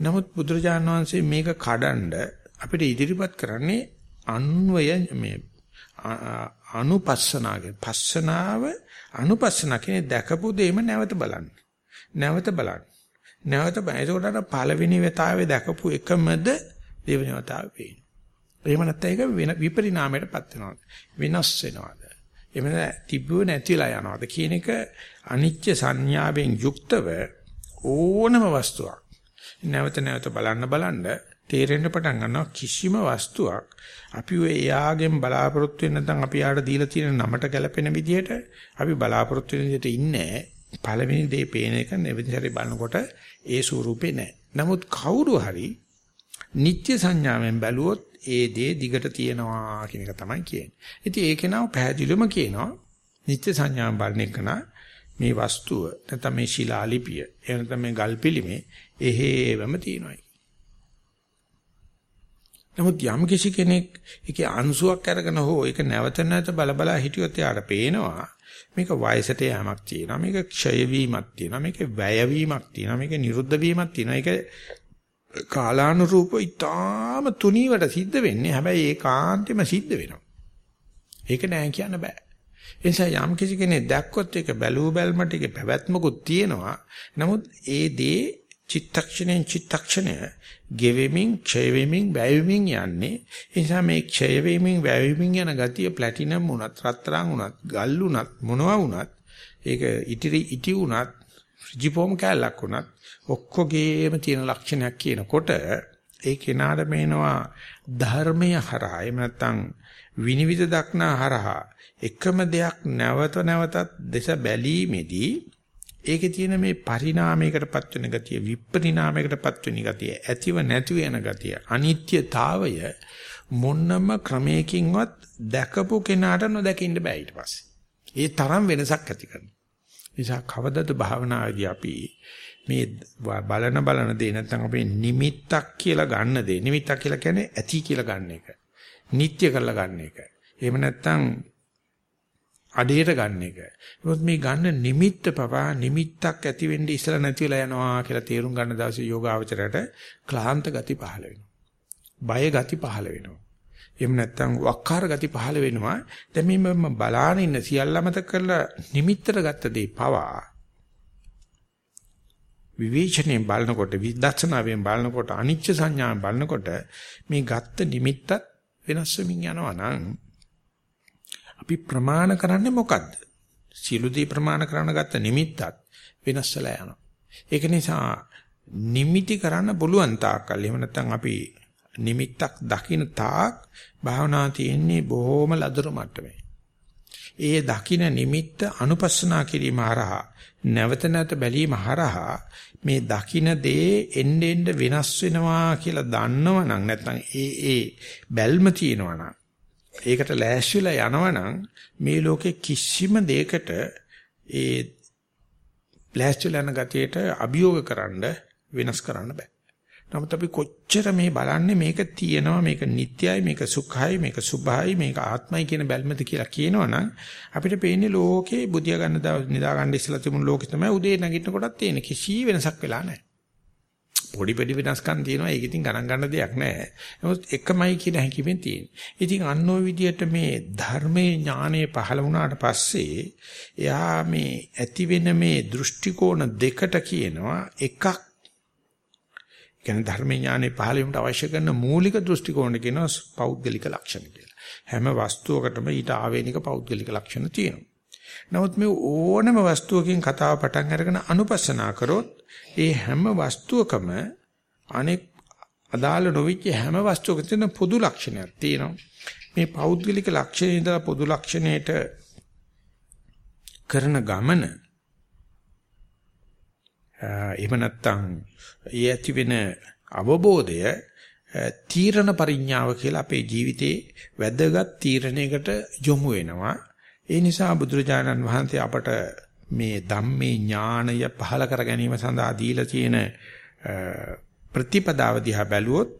S1: නමුත් බුදුරජාණන් වහන්සේ මේක කඩන්ඩ අපිට ඉදිරිපත් කරන්නේ අන්වය මේ අනුපස්සනාගේ පස්සනාව අනුපස්සන කියන්නේ දැකපු දෙයම නැවත බලන්න. නැවත බලන්න. නැවත බලන. ඒකට පළවෙනි වතාවේ දැකපු එකමද දෙවෙනි වතාවේ පේන්නේ. එහෙම නැත්නම් ඒක වෙන විපරිණාමයටපත් වෙනවා. වෙනස් වෙනවාද? එහෙම තිබුව නැතිලා යනවාද කියන එක අනිත්‍ය සංඥාවෙන් යුක්තව ඕනම වස්තුවක් නැවත නැවත බලන්න බලන්න තේරෙන්න පටන් ගන්නවා කිසිම වස්තුවක් අපි ඔය එයාගෙන් බලාපොරොත්තු වෙන නැත්නම් අපි යාට දීලා තියෙන නමට ගැලපෙන විදිහට අපි බලාපොරොත්තු වෙන විදිහට ඉන්නේ පළවෙනි දේ පේන එක නෙවෙයි බලනකොට ඒ ස්වරූපේ නැහැ. නමුත් කවුරු හරි නිත්‍ය සංඥාවෙන් බැලුවොත් ඒ දේ දිගට තියෙනවා කියන එක තමයි කියන්නේ. ඉතින් ඒක නම පැහැදිලිවම කියනවා නිත්‍ය සංඥාවෙන් බලන එක මේ වස්තුව නැත්නම් මේ ශිලාලිපිය එහෙම නැත්නම් මේ ගල් පිළිමේ එහෙවම තියෙනවා. නමුත් යම් කිසි කෙනෙක් ඒකේ අංශුවක් අරගෙන හෝ ඒක නැවත නැවත බලබලා හිටියොත් යාට පේනවා මේක වයසට යamak තියෙනවා මේක ක්ෂය වීමක් තියෙනවා මේක වැය වීමක් තියෙනවා මේක නිරුද්ධ වීමක් තියෙනවා ඒක කාලානුරූපව ඊටාම තුනීවට සිද්ධ වෙන්නේ. හැබැයි ඒකාන්තෙම සිද්ධ වෙනවා. ඒක නෑ කියන්න බෑ. ඒ නිසා යම් කිසි කෙනෙක් දැක්කොත් ඒක බැලූ බැල්මට ඒක පැවැත්මකුත් තියෙනවා. නමුත් ඒ දේ චිත්තක්ෂණයෙන් චිත්තක්ෂණය ගෙවෙමින් ක්ෂය වෙමින් වැය වෙමින් යන්නේ. ඒ නිසා මේ ක්ෂය වෙමින් වැය වෙමින් යන ගතිය ප්ලැටිනම් උනත් රත්තරන් උනත් ගල් උනත් මොනවා උනත් ඒක ඉතිරි ඉටි උනත් ෆ්‍රිජිපෝම් කැලක් උනත් ඔක්කොගේම තියෙන ලක්ෂණයක් කියනකොට ඒ කෙනාට මේනවා ධර්මය හරහා එහෙම නැත්නම් විනිවිද දක්නා හරහා එකම දෙයක් නැවත නැවතත් දේශ බැලීමේදී ඒකේ තියෙන මේ පරිණාමයකටපත් වෙන ගතිය විපරිණාමයකටපත් වෙන ගතිය ඇතිව නැතිව යන ගතිය අනිත්‍යතාවය මොන්නම ක්‍රමයකින්වත් දැකපු කෙනාට නොදකින්න බෑ ඊට පස්සේ. ඒ තරම් වෙනසක් ඇති කරනවා. නිසා කවදද භාවනාවේදී අපි මේ බලන බලන දේ නැත්නම් අපේ නිමිත්තක් කියලා ගන්න දේ නිමිත්තක් කියලා කියන්නේ ඇති කියලා ගන්න එක. නිත්‍ය කරලා ගන්න එක. එහෙම නැත්නම් අඩේට ගන්න එක. මොකද මේ ගන්න නිමිත්ත පවා නිමිත්තක් ඇති වෙන්නේ ඉස්සලා නැතිලා යනවා කියලා තේරුම් ගන්න දවසේ යෝගාවචරයට ක්ලාන්ත ගති පහළ වෙනවා. බය ගති පහළ වෙනවා. එහෙම නැත්නම් වක්කාර ගති පහළ වෙනවා. දැන් මේ මම බලාන ඉන්න සියල්ලමත කරලා නිමිත්තට ගත්ත දේ පවා විවේචනයෙන් බලනකොට විදර්ශනාවෙන් බලනකොට අනිච්ච සංඥාවෙන් බලනකොට මේ ගත්ත නිමිත්තත් වෙනස් වෙමින් යනවා නම් අපි ප්‍රමාණ කරන්නේ මොකද්ද? සියලු දේ ප්‍රමාණ කරන්න ගත්ත නිමිත්තත් වෙනස් වෙලා යනවා. ඒක නිසා නිමිති කරන්න පුළුවන් තාක්කල් එහෙම නැත්නම් අපි නිමිත්තක් දකින්න තාක් භාවනා තියෙන්නේ බොහොම ලදරු මට්ටමේ. ඒ දකින්න නිමිත්ත අනුපස්සනා කිරීම හරහා නැවත නැවත බැලීම හරහා මේ දකින්න දේ එන්න එන්න වෙනස් වෙනවා කියලා දන්නවනම් නැත්නම් ඒ ඒ බැල්ම තියෙනවනම් ඒකට ලෑස්තිලා යනවනම් මේ ලෝකේ කිසිම දෙයකට ඒ ලෑස්තිලා යන ගතියට අභියෝග කරන්න වෙනස් කරන්න බෑ. නමුත් අපි කොච්චර මේ බලන්නේ මේක තියෙනවා මේක නිට්ටයයි මේක සුඛයි මේක සුභයි මේක ආත්මයි කියන බැල්මද කියලා කියනවනම් අපිට පේන්නේ ලෝකේ බුදියා ගන්න දවස් නිදා ගන්න ඉස්සලා තිබුණු ලෝකෙ තමයි උදේ නැගිටින කොටත් තියෙන කිසි වෙනසක් වෙලා නැහැ. පොඩි පොඩි වෙනස්කම් තියෙනවා. ඒක ඉතින් ගණන් ගන්න දෙයක් නෑ. නමුත් එකමයි කියන හැකියාවෙන් තියෙන්නේ. ඉතින් අන්න ওই විදිහට මේ ධර්මයේ ඥානය පහළ වුණාට පස්සේ එයා මේ ඇති වෙන මේ දෘෂ්ටි කෝණ දෙකට කියනවා එකක් කියන්නේ ධර්ම ඥානෙ පහළ වීමට අවශ්‍ය කරන මූලික දෘෂ්ටි කෝණ කියනවා පෞද්ගලික ලක්ෂණ කියලා. හැම වස්තුවකටම ඊට ආවේනික පෞද්ගලික ලක්ෂණ තියෙනවා. නමුත් මේ ඕනම වස්තුවකින් කතාව පටන් අරගෙන අනුපස්සනා කරොත් ඒ හැම වස්තුවකම අනෙක් අදාළ නොවිච්ච හැම වස්තුවකම තියෙන පොදු ලක්ෂණයක් තියෙනවා. මේ පෞද්ගලික ලක්ෂණේ ඉඳලා පොදු ලක්ෂණයට කරන ගමන එහෙම නැත්නම් ඒ ඇති වෙන අවබෝධය තීරණ පරිඥාව කියලා අපේ ජීවිතේ වැදගත් තීරණයකට යොමු වෙනවා. ඒ නිසා බුදුරජාණන් වහන්සේ අපට මේ ධම්මේ ඥානය පහල කර ගැනීම සඳහා දීලා තියෙන ප්‍රතිපදාව දිහා බැලුවොත්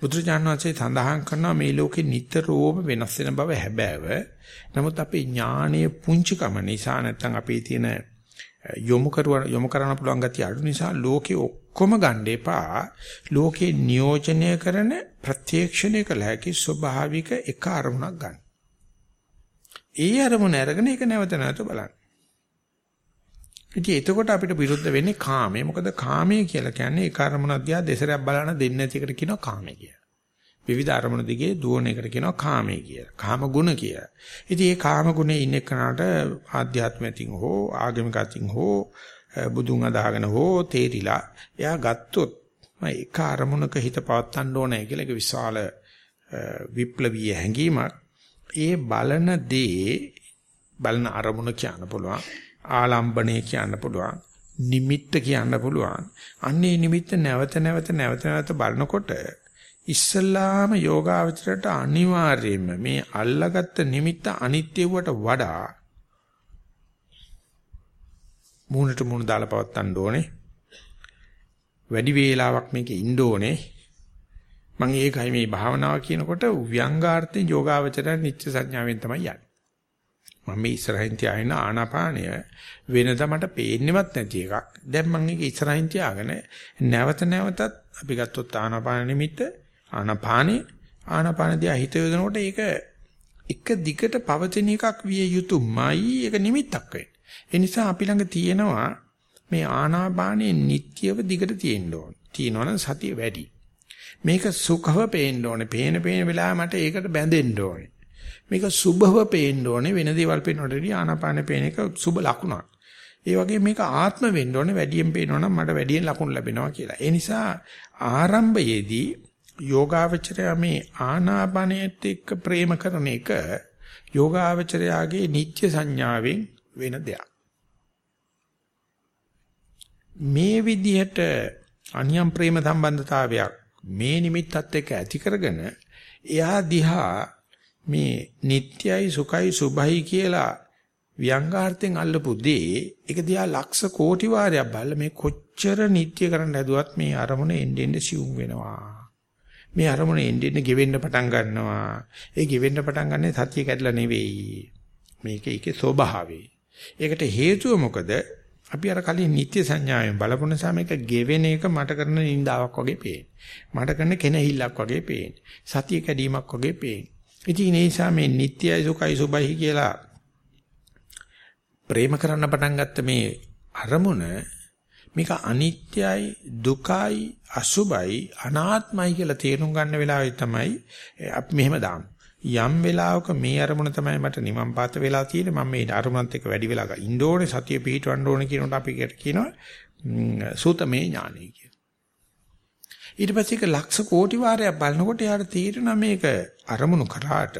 S1: බුදුරජාණන් වහන්සේ සඳහන් කරනවා මේ ලෝකේ නිතරම වෙනස් වෙන බව හැබෑව. නමුත් අපේ ඥානීය පුංචිකම නිසා නැත්නම් අපේ තියෙන යොමු කරුව යොමු කරන්න පුළුවන් ගතිය අඩු නිසා ලෝකේ ඔක්කොම ගන්න එපා. ලෝකේ නියෝජනය කරන ප්‍රත්‍යක්ෂණය කළ හැකි ස්වභාවික එක අරමුණක් ගන්න. ඒ අරමුණ අරගෙන ඒක නැවත නැවත බලන්න. ඉතින් එතකොට අපිට විරුද්ධ වෙන්නේ කාමය. මොකද කාමය කියලා කියන්නේ ඒ අරමුණ දිහා දෙසරයක් බලන දෙන්නේ නැති එකට කියනවා කාමය කියලා. විවිධ අරමුණු දිගේ දුවන එකට කියනවා කාමය කියලා. කාම ගුණ කියලා. ඉතින් මේ කාම ගුණේ ඉන්න කෙනාට ආධ්‍යාත්මයෙන් හෝ ආගමිකයෙන් හෝ බුදුන් අදහගෙන හෝ තේරිලා එයා ගත්තොත් මම එක අරමුණක හිත පවත්තන්න ඕනේ කියලා ඒක විශාල විප්ලවීය හැඟීමක්. ඒ බලන දේ බලන අරමුණ කියන්න පුළුවන්. ආලම්බණය කියන්න පුළුවන්. නිමිත්ත කියන්න පුළුවන්. අන්නේ නිමිත්ත නැවත නැවත නැවත නැවත බලනකොට ඉස්සල්ලාම යෝගාවචරයට අනිවාර්යයෙන්ම මේ අල්ලාගත්ත නිමිත්ත අනිත්‍යවට වඩා මූණට මූණ දාලා පවත්තන්න ඕනේ. වැඩි වේලාවක් මේකේ ඉන්න ඕනේ. මම ඒකයි මේ භාවනාව කියනකොට ව්‍යංගාර්ථයෙන් යෝගාවචරය නිත්‍ය සංඥාවෙන් තමයි යන්නේ. මම මේ ඉස්සරහින් තියාගෙන ආනාපානය වෙනද මට පේන්නේවත් නැති එකක්. දැන් මම ඒක ඉස්සරහින් තියාගෙන නැවත නැවතත් අපි ගත්තොත් ආනාපාන නිමිත්ත ආනාපානේ ආනාපාන දිහා හිත යොදනකොට ඒක එක දිගට පවතින එකක් විය යුතුමයි ඒක නිමිත්තක් වෙන්නේ. ඒ නිසා අපි ළඟ තියෙනවා මේ ආනාපානයේ නිට්ටියව දිගට තියෙන්න ඕන. තියෙනවනම් සතිය වැඩි. මේක සුඛව පේන්න ඕනේ. පේන පේන වෙලාව මට ඒකට බැඳෙන්න ඕනේ. මේක සුභව පේන්න ඕනේ. වෙන දේවල් පේනකොට ආනාපාන පේන එක සුභ ලකුණක්. ඒ වගේ මේක ආත්ම වෙන්න ඕනේ. වැඩියෙන් පේනවනම් මට වැඩියෙන් ලකුණු ලැබෙනවා කියලා. ඒ නිසා ආරම්භයේදී යෝගාවචරය මේ ආනාපානයත් එක්ක ප්‍රේම කරන එක යෝගාවචරයාගේ නිත්‍ය සංඥාවෙන් වෙන දෙයක්. මේ විදිහට අනියම් ප්‍රේම සම්බන්ධතාවයක් මේ නිමිත්තත් එක්ක ඇති කරගෙන එයා දිහා මේ නිට්යයි සුඛයි සුභයි කියලා ව්‍යංගාර්ථයෙන් අල්ලපු දේ ඒක දිහා ලක්ෂ කෝටි වාරයක් බලලා මේ කොච්චර නිට්ය කරන්න හැදුවත් මේ අරමුණ එන්නේ එන්නේ සිවුම් වෙනවා මේ අරමුණ එන්නේ එන්නේ ගෙවෙන්න පටන් ගන්නවා ඒ ගෙවෙන්න පටන් ගන්නේ සතිය කැඩලා නෙවෙයි මේක ඒකේ ස්වභාවය ඒකට හේතුව මොකද අපි අර කලින් නිත්‍ය සංඥාවෙන් බලපු නිසා මේක ගෙවෙන එක මට කරන නින්දාවක් වගේ පේන්නේ. මට කරන කෙනහිල්ලක් වගේ පේන්නේ. සතිය කැඩීමක් වගේ පේන්නේ. ඉතින් ඒ නිසා මේ නිත්‍යයි සුඛයි සුබයි කියලා ප්‍රේම කරන්න පටන් ගත්ත මේ අරමුණ මේක අනිත්‍යයි දුකයි අසුබයි අනාත්මයි කියලා තේරුම් ගන්න වෙලාවේ තමයි අපි මෙහෙම දාන්නේ. යම් වෙලාවක මේ අරමුණ තමයි මට නිමම් පාත වෙලා තියෙන්නේ මම මේ අරමුණත් එක්ක වැඩි වෙලා ඉන්න ඕනේ සතිය පිහිටවන්න ඕනේ කියනකොට අපි කියනවා සූතමේ ඥානයි කියලා. ඊට පස්සේ ඒක ලක්ෂ කෝටි වාරයක් බලනකොට යාට තීරණ මේක අරමුණු කරාට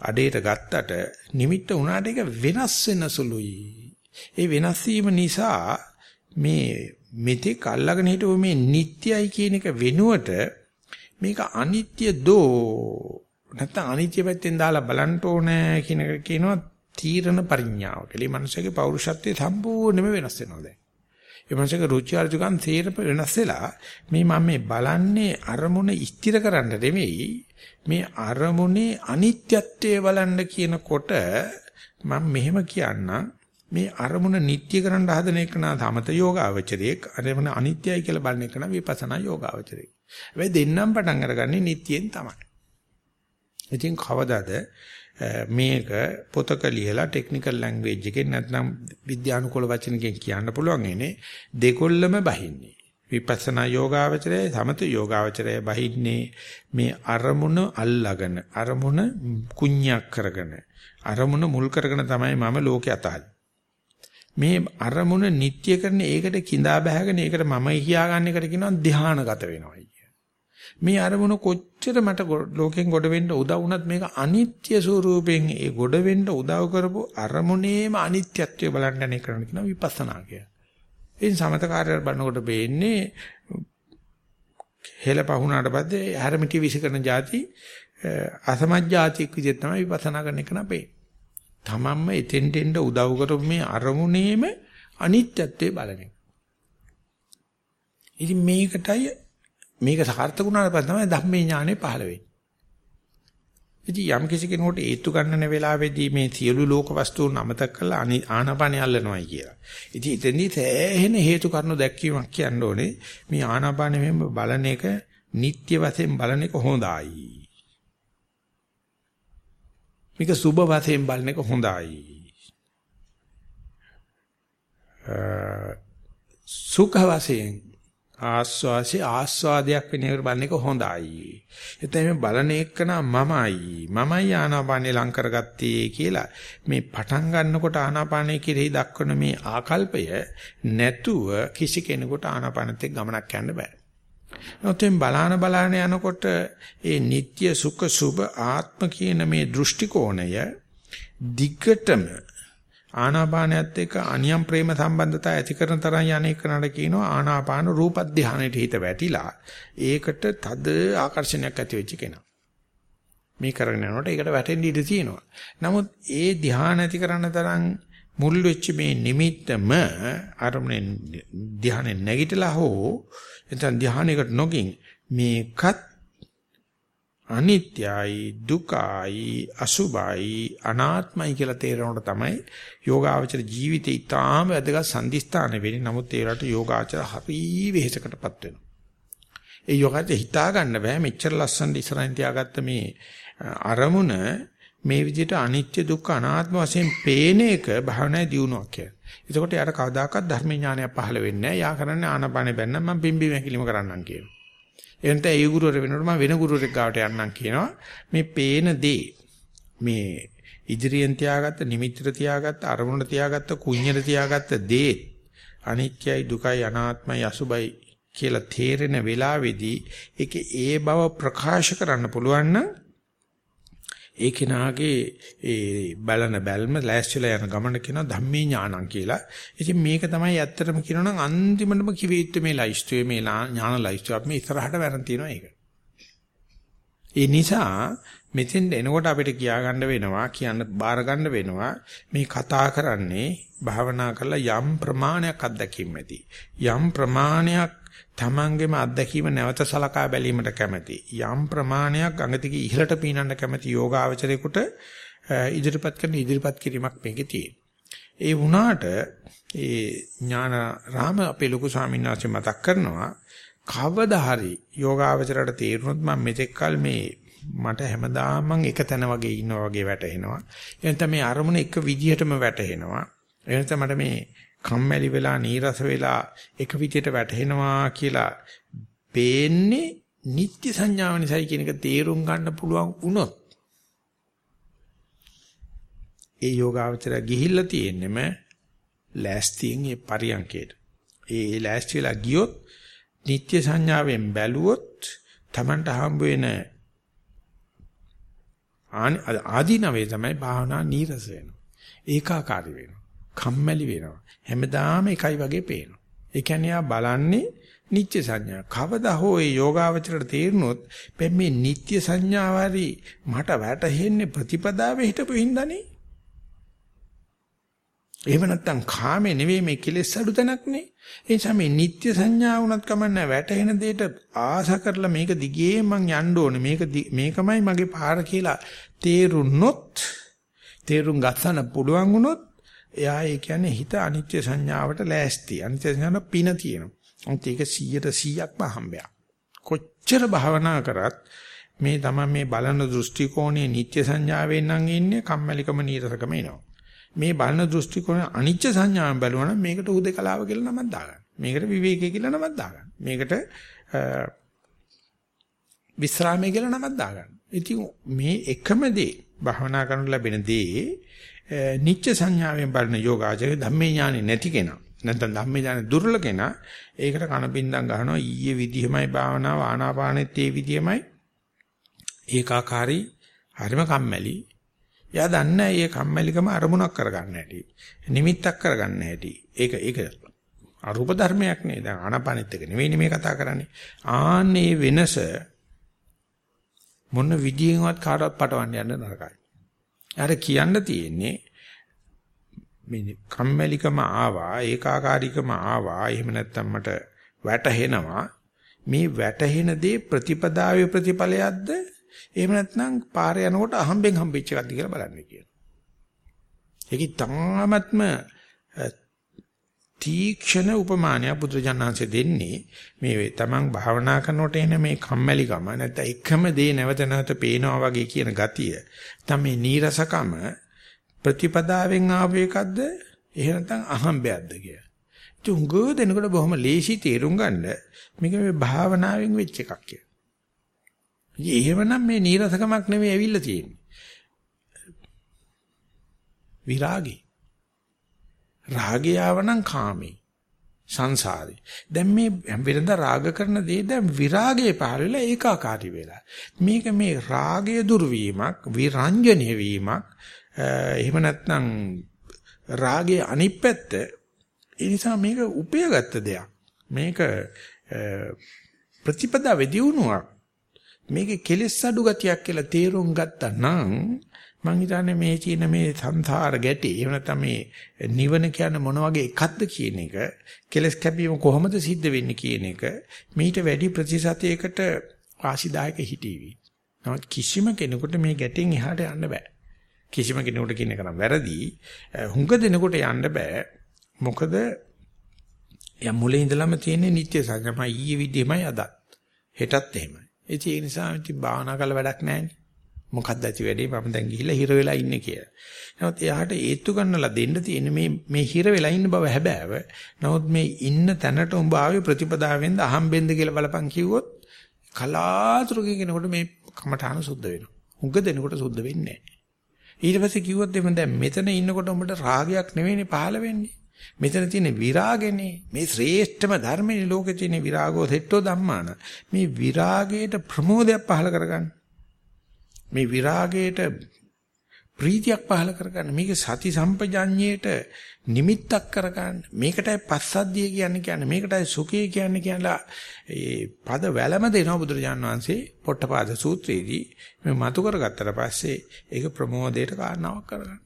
S1: අඩේට ගත්තට නිමිත්ත උනාට ඒක වෙනස් වෙන සුළුයි. ඒ වෙනස් වීම නිසා මේ මෙතෙක් අල්ලගෙන හිටපු මේ නිට්ටයයි කියන එක වෙනුවට මේක අනිත්‍ය දෝ නැත්නම් අනිත්‍ය පැත්තෙන් දාලා බලන්න ඕනේ කියන එක කියනවා තීරණ පරිඥාව කියලා. මේ මනුස්සයාගේ පෞරුෂත්වයේ සම්පූර්ණයෙන්ම වෙනස් වෙනවා දැන්. ඒ මනුස්සයාගේ රුචි අරුචිකම් තීරණ වෙනස් වෙලා මේ මම මේ බලන්නේ අරමුණ ස්ථිර කරන්න නෙවෙයි මේ අරමුණේ අනිත්‍යත්වයේ බලන්න කියනකොට මම මෙහෙම කියන්නම් මේ අරමුණ නිට්ටය කරන්න හදන එක නා තමත යෝගාවචරයේ අරමුණ අනිත්‍යයි කියලා බලන එක නා විපස්සනා යෝගාවචරයේ. හැබැයි දෙන්නම් පටන් අරගන්නේ නිට්ටියෙන් තමයි. ඉතින් කවදාද මේක පොතක ලියලා ටෙක්නිකල් ලැන්ග්වේජ් එකෙන් නැත්නම් විද්‍යානුකූල වචනකින් කියන්න පුළුවන් ඉන්නේ දෙකොල්ලම බහින්නේ විපස්සනා යෝගාවචරය සමත යෝගාවචරය බහින්නේ මේ අරමුණ අල්ලාගෙන අරමුණ කුණ්‍යක් කරගෙන අරමුණ මුල් කරගෙන තමයි මම ලෝකේ අතහරින්නේ මේ අරමුණ නිට්ටය කරන ඒකට කිඳා බහගෙන ඒකට මම කියාගන්න එකට කියනවා ධානාගත වෙනවයි මේ අරමුණ කොච්චර මට ලෝකෙන් ගොඩ වෙන්න උදව් වුණත් මේක අනිත්‍ය ස්වરૂපයෙන් ඒ ගොඩ වෙන්න උදව් කරපු අරමුණේම අනිත්‍යත්වය බලන්න යන්නේ කරන්න කියන විපස්සනා කිය. ඉතින් සමත කාර්යය බලනකොට වෙන්නේ හෙල පහුණාට පස්සේ හැරමිටි විසිකරන જાති අසමජ්ජාතික් විදිහට තමයි විපස්සනා කරන එක නපේ. තමන්ම එතෙන්ට එන්න උදව් කරපු මේ අරමුණේම අනිත්‍යත්වය බලන එක. ඉතින් මේකටයි මේක සාර්ථක වුණාට පස්සේ තමයි ධම්මේ ඥානෙ පහළ වෙන්නේ. ඉතින් යම් කිසි කෙනෙකුට ඒත්තු ගන්නන වෙලාවේදී මේ සියලු ලෝක වස්තුන් අමතක කරලා ආනාපානිය අල්ලනවායි කියලා. ඉතින් එතෙන්දී සෑහෙන හේතු කාරණු දැක්වීමක් කියන්න ඕනේ. මේ ආනාපානෙ මෙහෙම බලන එක නිත්‍ය වශයෙන් බලන එක හොඳයි. මේක සුබ වශයෙන් බලන එක හොඳයි. සුඛ වශයෙන් ආස්වාසි ආස්වාදයක් වෙන එකට බලන එක හොඳයි. එතන මේ බලන එකන මමයි. මමයි ආනාපානේ ලං කරගත්තේ කියලා මේ පටන් ගන්නකොට ආනාපානේ කෙරෙහි දක්වන මේ ආකල්පය නැතුව කිසි කෙනෙකුට ආනාපානෙත් ගමනක් යන්න බෑ. නොතෙන් බලාන බලාන යනකොට ඒ නিত্য සුඛ සුභ ආත්ම කියන මේ දෘෂ්ටි කෝණය දිගටම ආනාපානයත් එක්ක අනියම් ප්‍රේම සම්බන්ධතා ඇති කරන තරම් යන්නේ කරනට කියනවා ආනාපාන රූප ධානයට හිත වැටිලා ඒකට තද ආකර්ෂණයක් ඇති වෙච්ච කෙනා. මේ කරගෙන යනකොට ඒකට වැටෙන්න ඉඩ තියෙනවා. නමුත් ඒ ධානය ඇති කරන තරම් මුල් වෙච්ච මේ නිමිත්තම අරමුණෙන් ධානය නැගිටලා හෝ එතන ධානයකට නොගින් මේකත් අනිත්‍යයි දුකයි අසුභයි අනාත්මයි කියලා තේරෙනකොට තමයි යෝගාචර ජීවිතේ ඊටාම වැදගත් සම්දිස්ථාන වෙන්නේ. නමුත් ඒකට යෝගාචර හරි වෙහෙසකටපත් වෙනවා. ඒ යෝගාචර හිතා ගන්න බෑ මෙච්චර ලස්සන ඉස්සරහින් තියාගත්ත මේ අරමුණ මේ විදිහට අනිත්‍ය දුක්ඛ අනාත්ම වශයෙන් පේන එක භාවනායේ දියුණුවක් කියලා. එතකොට යාර කවදාකවත් ධර්ම ඥානයක් පහළ වෙන්නේ නැහැ. යා කරන්නේ ආනපානෙ බැන්නම් මම පිම්බි මැකිලිම කරන්නම් කියනවා. එනත ඒ ගුරුවර වෙනකොට මම වෙන ගුරුවරෙක් ගාවට යන්නම් කියනවා. මේ පේන දේ මේ ඉදිරියෙන් තියාගත්ත නිමිත්තට තියාගත්ත අරමුණට තියාගත්ත කුඤ්ඤට තියාගත්ත දේ අනිත්‍යයි දුකයි අනාත්මයි අසුබයි කියලා තේරෙන වෙලාවේදී ඒකේ ඒ බව ප්‍රකාශ කරන්න පුළුවන් නම් ඒ කෙනාගේ ඒ බලන බැල්ම ලෑස්තිලා යන ගමන කියන ධම්මේ ඥානං කියලා. ඉතින් මේක තමයි ඇත්තටම කියනනම් අන්තිමටම කිවිත්තු මේ ලයිස්තුවේ මේ ඥාන ලයිස්තුව අපි ඉස්සරහට වරන් තියනවා ඒක. ඒ නිසා මෙතෙන් එනකොට අපිට කියා ගන්න වෙනවා කියන්න බාර ගන්න වෙනවා මේ කතා කරන්නේ භාවනා කරලා යම් ප්‍රමාණයක් අත්දැකීම් ඇති. යම් ප්‍රමාණයක් තමන්ගේම අත්දැකීම නැවත සලකා බැලීමට කැමැති යම් ප්‍රමාණයක් අඟතික ඉහළට පීනන්න කැමැති යෝගාවචරේකට ඉදිරිපත් කරන ඉදිරිපත් කිරීමක් මේකේ තියෙනවා. ඒ වුණාට ඒ ඥාන රාම අපේ ලොකු ස්වාමීන් වහන්සේ මතක් කරනවා කවදා හරි යෝගාවචරයට තේරුනොත් මම මෙතෙක් කල මේ මට හැමදාම මං එක තැන වගේ ඉන්නවා වගේ වැටහෙනවා. එනතම මේ අරමුණ එක විදිහටම වැටහෙනවා. එනතම මට මේ කම්මැලි වෙලා නීරස වෙලා එක විදියට වැටෙනවා කියලා පේන්නේ නිත්‍ය සංඥාව නිසායි කියන එක තේරුම් ගන්න පුළුවන් වුණොත් ඒ යෝගාවචරය ගිහිල්ලා තියෙන්නෙම ලෑස්තියෙන් ඒ පරියන්කේට. ඒ ලෑස්ති වෙලා ගියොත් නිත්‍ය සංඥාවෙන් බැලුවොත් Tamanට හම්බ වෙන ආදීනවේ තමයි භාවනා නීරස වෙනවා. ඒකාකාරී වෙනවා. කම්මැලි වෙනවා. හැමදාම එකයි වගේ පේනවා. ඒ කියන්නේ ආ බලන්නේ නිත්‍ය සංඥා. කවදා හෝ ඒ යෝගාවචරයට තේරුනොත් මේ නිත්‍ය සංඥාව හරි මට වැටහෙන්නේ ප්‍රතිපදාවේ හිටපු හින්දානේ. එහෙම නැත්නම් කාමේ නෙවෙයි මේ කෙලෙස් අඩු තැනක්නේ. ඒ නිසා මේ නිත්‍ය සංඥා වුණත් කමන්නේ වැටහෙන දෙයට ආස කරලා මේක දිගේ මං යන්න ඕනේ. මේක මේකමයි මගේ පාර කියලා තේරුනොත් තේරුම් ගන්න පුළුවන් වුණොත් එයා ඒ කියන්නේ හිත අනිත්‍ය සංඥාවට ලෑස්ති. අනිත්‍ය සංඥාන පින තියෙනවා. අනිත් ඒක 100ට 100ක්ම හම්බයක්. කොච්චර භාවනා කරත් මේ තමයි මේ බලන දෘෂ්ටි කෝණයේ නිත්‍ය සංඥාවෙන් නම් ඉන්නේ කම්මැලිකම නීරසකම එනවා. මේ බලන දෘෂ්ටි කෝණය අනිත්‍ය සංඥාවෙන් බලුවනම් මේකට උදේකලාව කියලා නමක් දාගන්න. මේකට විවේකය කියලා නමක් දාගන්න. මේකට විස්රාමය කියලා නමක් දාගන්න. ඉතින් මේ එකම දේ භවනා කරන ලැබෙන දේ නිච්ච සංඥාවෙන් බලන යෝගාචරය ධම්මේ ඥානෙ නැති කෙනා නැත්නම් ධම්මේ ඥානෙ දුර්වල කෙනා ඒකට කනපින්දම් ගන්නවා ඊයේ විදිහමයි භාවනාව ආනාපානෙත් ඒ විදිහමයි. ඒකාකාරී හරිම කම්මැලි. එයා දන්නේ මේ කම්මැලිකම අරමුණක් කරගන්න හැටි නිමිත්තක් කරගන්න හැටි. ඒක ඒක අරූප ධර්මයක් නේ. දැන් ආනාපානෙත් එක නෙවෙයි මේ කතා කරන්නේ. ආන්නේ වෙනස මොන විදියෙන්වත් කාටවත් පටවන්න යන්න නරකයි. අර කියන්න තියෙන්නේ මේ කම්මැලිකම ආවා ඒකාකාරීකම ආවා එහෙම නැත්නම් මට වැටහෙනවා මේ වැටහෙන දේ ප්‍රතිපදාවේ ප්‍රතිඵලයක්ද එහෙම නැත්නම් පාරේ යනකොට අහම්බෙන් හම්බෙච්ච එකක්ද කියලා බලන්න කියන. ඒක තාමත්ම තීක්ෂණ උපමානය බුදුරජාණන්සේ දෙන්නේ මේ තමන් භාවනා කරනකොට එන මේ කම්මැලිකම නැත්නම් එකම දේ නැවත නැවත පේනවා වගේ කියන ගතිය තමයි නීරසකම ප්‍රතිපදාවෙන් ආව එකක්ද එහෙම නැත්නම් අහම්බයක්ද කිය. තුංග දෙනකොට බොහොම ලේසි තේරුම් ගන්න මේක මේ භාවනාවෙන් වෙච්ච එකක් කිය. එහෙමනම් මේ නීරසකමක් නෙවෙයි ඇවිල්ලා තියෙන්නේ. විරාගී රාගය ආවනම් කාමේ සංසාරේ. දැන් මේ වෙනද රාග කරන දේ දැන් විරාගයේ පහළ වෙලා ඒකාකාරී වෙලා. මේක මේ රාගය දුර්වීමක්, විරංජනීය වීමක්, එහෙම නැත්නම් රාගයේ අනිත් පැත්ත ඒ නිසා මේක උපයගත්ත දෙයක්. මේක ප්‍රතිපදාවේ දියුණුවක්. මේකේ කෙලෙස් අඩු ගතියක් කියලා තේරුම් ගත්තා නම් මං හිතන්නේ මේ චීන මේ සංසාර ගැටේ එහෙම නැත්නම් මේ නිවන කියන්නේ මොන වගේ එකක්ද කියන එක කෙලස් කැපීම කොහොමද සිද්ධ වෙන්නේ කියන එක මීට වැඩි ප්‍රතිශතයකට ආශිදායක හිටීවි. නමුත් කිසිම කෙනෙකුට මේ ගැටෙන් එහාට යන්න බෑ. කිසිම කෙනෙකුට කියන එක නම් වැරදි. හුඟ දෙනකොට යන්න බෑ. මොකද යා මුලින් ඉඳලම තියෙන නිත්‍ය සංගමයි ඊයේ විදිහමයි අදත්. හෙටත් එහෙමයි. ඒ නිසා ඉතින් භාවනා කළ වැඩක් නැහැ. මොකක්ද ඇති වැඩේ මම දැන් ගිහිල්ලා හිර වෙලා ඉන්නේ කියලා. නමුත් එයාට ඒත්තු ගන්නලා දෙන්න තියෙන මේ මේ හිර වෙලා ඉන්න බව හැබෑව. නමුත් මේ ඉන්න තැනට උඹ ආවේ ප්‍රතිපදාවෙන්ද අහම්බෙන්ද කියලා බලපන් කිව්වොත් කලාතුරකින් කෙනෙකුට මේ කමඨාන සුද්ධ වෙනවා. උග දෙනකොට සුද්ධ වෙන්නේ නැහැ. ඊට පස්සේ කිව්වොත් එමෙ දැන් මෙතන ඉන්නකොට උඹට රාගයක් නෙවෙයිනේ පහළ වෙන්නේ. මෙතන තියෙන විරාගනේ මේ ශ්‍රේෂ්ඨම ධර්මයේ ලෝකේ තියෙන විරාගෝ සෙට්ටෝ ධම්මාන. මේ විරාගයට ප්‍රමෝදයක් පහළ කරගන්න. මේ විරාගයට ප්‍රීතියක් පහල කරගන්න මේක සති සම්පජඤ්ඤයට නිමිත්තක් කරගන්න මේකටයි පස්සද්ධිය කියන්නේ කියන්නේ මේකටයි සුඛය කියන්නේ කියලා ඒ පද වැළම දෙනවා බුදුරජාන් වහන්සේ පොට්ටපාද සූත්‍රයේදී. මේ මතු කරගත්තට පස්සේ ඒක ප්‍රමෝදයට කාරණාවක් කරගන්න.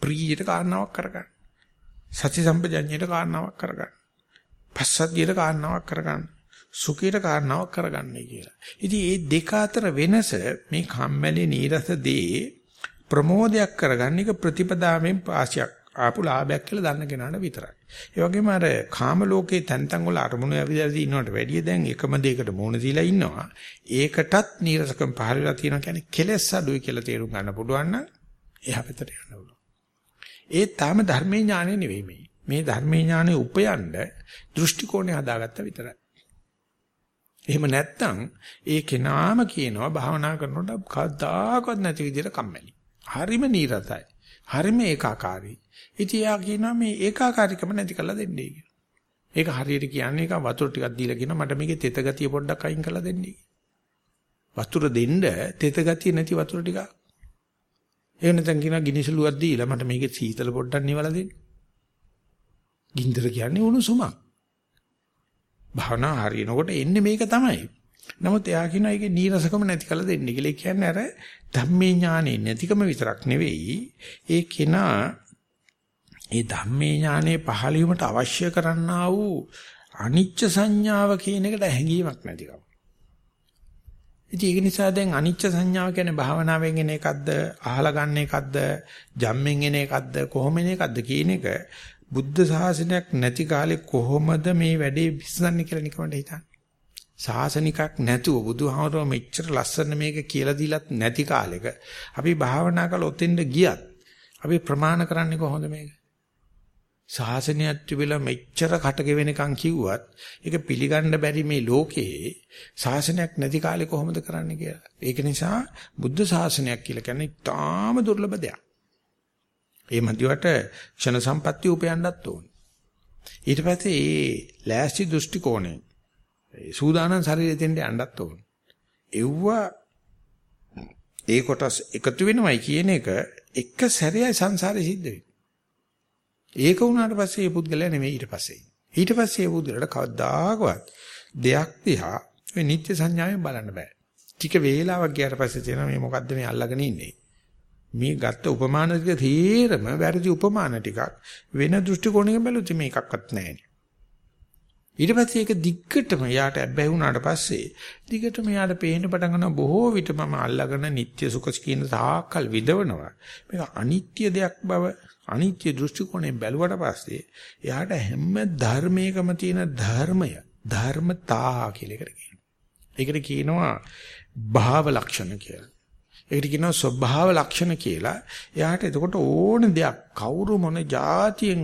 S1: ප්‍රීතියට කාරණාවක් කරගන්න. සති සම්පජඤ්ඤයට කාරණාවක් කරගන්න. පස්සද්ධියට කාරණාවක් කරගන්න. සුඛයට කාරණාවක් කරගන්නයි කියලා. ඉතින් මේ දෙක අතර වෙනස මේ කම්මැලි නීරස දේ ප්‍රමෝදයක් කරගන්න එක ප්‍රතිපදාවෙන් පාසියක් ආපු ලාභයක් කියලා දන්න කෙනාට විතරයි. ඒ වගේම අර කාම ලෝකේ තැන් තැන් වල අරමුණු ඇවිදලා ඉන්නවට වැඩිය දැන් එකම දෙයකට මුහුණ දීලා ඉන්නවා. ඒකටත් නීරසකම් පහළ වෙලා තියෙනවා කියන්නේ කෙලෙස් අඩුයි කියලා තේරුම් ගන්න පුළුවන් නම් එහා පැත්තට යන්න ඕන. ඒ තාම ධර්මයේ ඥානෙ නෙවෙයි මේ. මේ ධර්මයේ ඥානෙ උපයන්න දෘෂ්ටි කෝණය හදාගත්ත විතරයි. එහෙම නැත්තම් ඒ කෙනාම කියනවා භාවනා කරනකොට කවදාකවත් නැති විදිහට කම්මැලි. හරිම නීරසයි. හරිම ඒකාකාරී. ඉතින් යා කියනවා මේ ඒකාකාරීකම නැති කරලා දෙන්නේ කියලා. ඒක හරියට කියන්නේ එක වතුර ටිකක් දීලා කියනවා මට මේකේ තෙත ගතිය පොඩ්ඩක් අයින් කරලා දෙන්නේ. වතුර දෙන්න තෙත ගතිය නැති වතුර ටිකක්. ඒ නැත්නම් කියනවා ගිනිසලුවක් දීලා මට මේකේ සීතල පොඩ්ඩක් නිවලා දෙන්න. ගින්දර කියන්නේ උණුසුමක්. භාවනා හරියනකොට එන්නේ මේක තමයි. නමුත් එයා කියනවා ඒකේ නීරසකම නැති කළ දෙන්න කියලා. ඒ කියන්නේ අර ධම්මේ ඥානෙ නැතිකම විතරක් නෙවෙයි. ඒ කෙනා ඒ ධම්මේ ඥානෙ පහළ වීමට අවශ්‍ය කරන්නා වූ අනිච්ච සංඥාව කියන එකට හැඟීමක් නැතිකම. ඉතින් ඒක නිසා දැන් අනිච්ච සංඥාව කියන්නේ භාවනාවෙන් එන එකක්ද, අහලා ගන්න එකක්ද, ජම්මෙන් එන එකක්ද, කොහොම එන එකක්ද කියන එක බුද්ධ ශාසනයක් නැති කාලේ කොහොමද මේ වැඩේ විසඳන්නේ කියලා නිකමට හිතන්න. ශාසනිකක් නැතුව බුදුහාමරෝ මෙච්චර ලස්සන මේක කියලා දීලත් නැති කාලෙක අපි භාවනා කරලා ඔතෙන්ද ගියත් අපි ප්‍රමාණ කරන්නේ කොහොමද මේක? ශාසනයත් තිබිලා මෙච්චර කට ගෙවෙනකන් කිව්වත් ඒක පිළිගන්න බැරි මේ ලෝකේ ශාසනයක් නැති කාලේ කොහොමද කරන්නේ කියලා. ඒක නිසා බුද්ධ ශාසනයක් කියලා කියන්නේ තාම දුර්ලභ දෙයක්. ඒ මන්දිවට ක්ෂණ සම්පත්‍ය උපයන්නත් ඕනේ. ඊට පස්සේ ඒ ලෑස්ති දෘෂ්ටි කෝණය ඒ සූදානම් ශරීරයෙන් යන්නත් ඕනේ. එව්වා ඒ කොටස් එකතු වෙනවයි කියන එක එක සැරේයි සංසාරේ සිද්ධ වෙන්නේ. ඒක වුණාට පස්සේ මේ පුද්ගලයා නෙමෙයි ඊට පස්සේ. ඊට පස්සේ මේ පුද්ගලයාට කවදාකවත් දෙයක් දිහා මේ නිත්‍ය සංඥාවෙන් බලන්න බෑ. ටික වේලාවක් ගියාට පස්සේ තේරෙනවා මේ මොකද්ද මේ අල්ලගෙන ඉන්නේ. මේ ගත්ත උපමාන ටික තේරම වැරදි උපමාන ටිකක් වෙන දෘෂ්ටි කෝණයකින් බැලුවොත් මේකක්වත් නැහැ. ඊට පස්සේ ඒක දිග්ගටම යාට ඇබ්බැහි වුණාට පස්සේ දිගටම යාට පේන්න පටන් ගන්නවා බොහෝ විට මම අල්ලගෙන නিত্য සුඛ කියන තාකල් විදවනවා මේක අනිත්‍ය දෙයක් බව අනිත්‍ය දෘෂ්ටි කෝණයෙන් බැලුවට පස්සේ එයාට හැම ධර්මයකම තියෙන ධර්මය ධර්මතා කියලා එකට කියනවා. ඒකට කියනවා භාව ලක්ෂණ කියලා. ඒකට කියනවා ස්වභාව ලක්ෂණ කියලා. එයාට එතකොට ඕන දෙයක් කවුරු මොන જાතියෙන්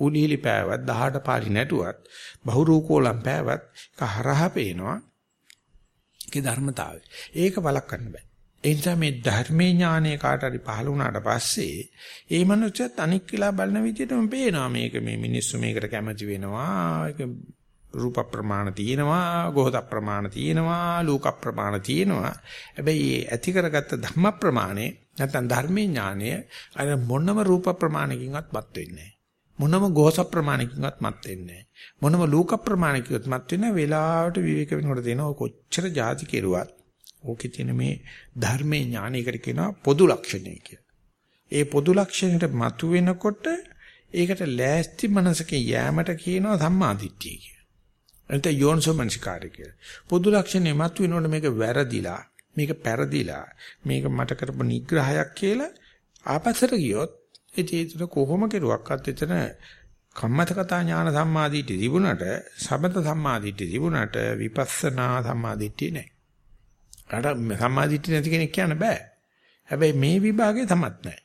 S1: උලිලි පෑවත් 18 පාරි නැටුවත් බහුරූකෝලම් පෑවත් ඒක හරහා පේනවා. ඒකේ ධර්මතාවය. ඒක වළක්වන්න බෑ. ඒ නිසා මේ ධර්මයේ ඥානය කාට හරි පහළ වුණාට පස්සේ ඒ මනුස්සයත් අනික් කියලා බලන විදිහටම පේනවා මේක මේ මිනිස්සු මේකට කැමති වෙනවා. ඒක රූප ප්‍රමාණ තියෙනවා, ගෝත ප්‍රමාණ තියෙනවා, ලෝක ප්‍රමාණ තියෙනවා. හැබැයි ඇති කරගත්ත ධම්ම ප්‍රමාණය නැත්නම් ධර්මයේ ඥානය අර මොනම රූප ප්‍රමාණකින්වත් මත් වෙන්නේ මොනම ගෝස ප්‍රමාණකින්වත් මත් වෙන්නේ මොනම ලෝක ප්‍රමාණකින්වත් මත් වෙන වෙලාවට විවේක වෙනකොට දෙනවා කොච්චර ಜಾති කෙරුවත් ඕකේ තියෙන මේ ධර්මයේ ඥානයකට කියනවා පොදු ලක්ෂණය කියලා. ඒ පොදු ලක්ෂණයට මතු වෙනකොට ඒකට ලෑස්ති මනසක යෑමට කියනවා සම්මාදිට්ඨිය කියලා. එතන යෝන්සෝමනසිකාරය කියලා. පොදු ලක්ෂණේ මත වෙනකොට මේක වැරදිලා, මේක පෙරදිලා, මේක මට කරපු නිග්‍රහයක් කියලා ආපස්සට ගියොත් ඒ කොහොම කෙරුවක්වත් එතන කම්මතකතා ඥාන සම්මාදිට්ඨිය තිබුණට, සමත සම්මාදිට්ඨිය තිබුණට විපස්සනා සම්මාදිට්ඨිය නැහැ. අර සම්මාදිට්ඨිය නැති කෙනෙක් කියන්න බෑ. හැබැයි මේ විභාගේ තමත් නැහැ.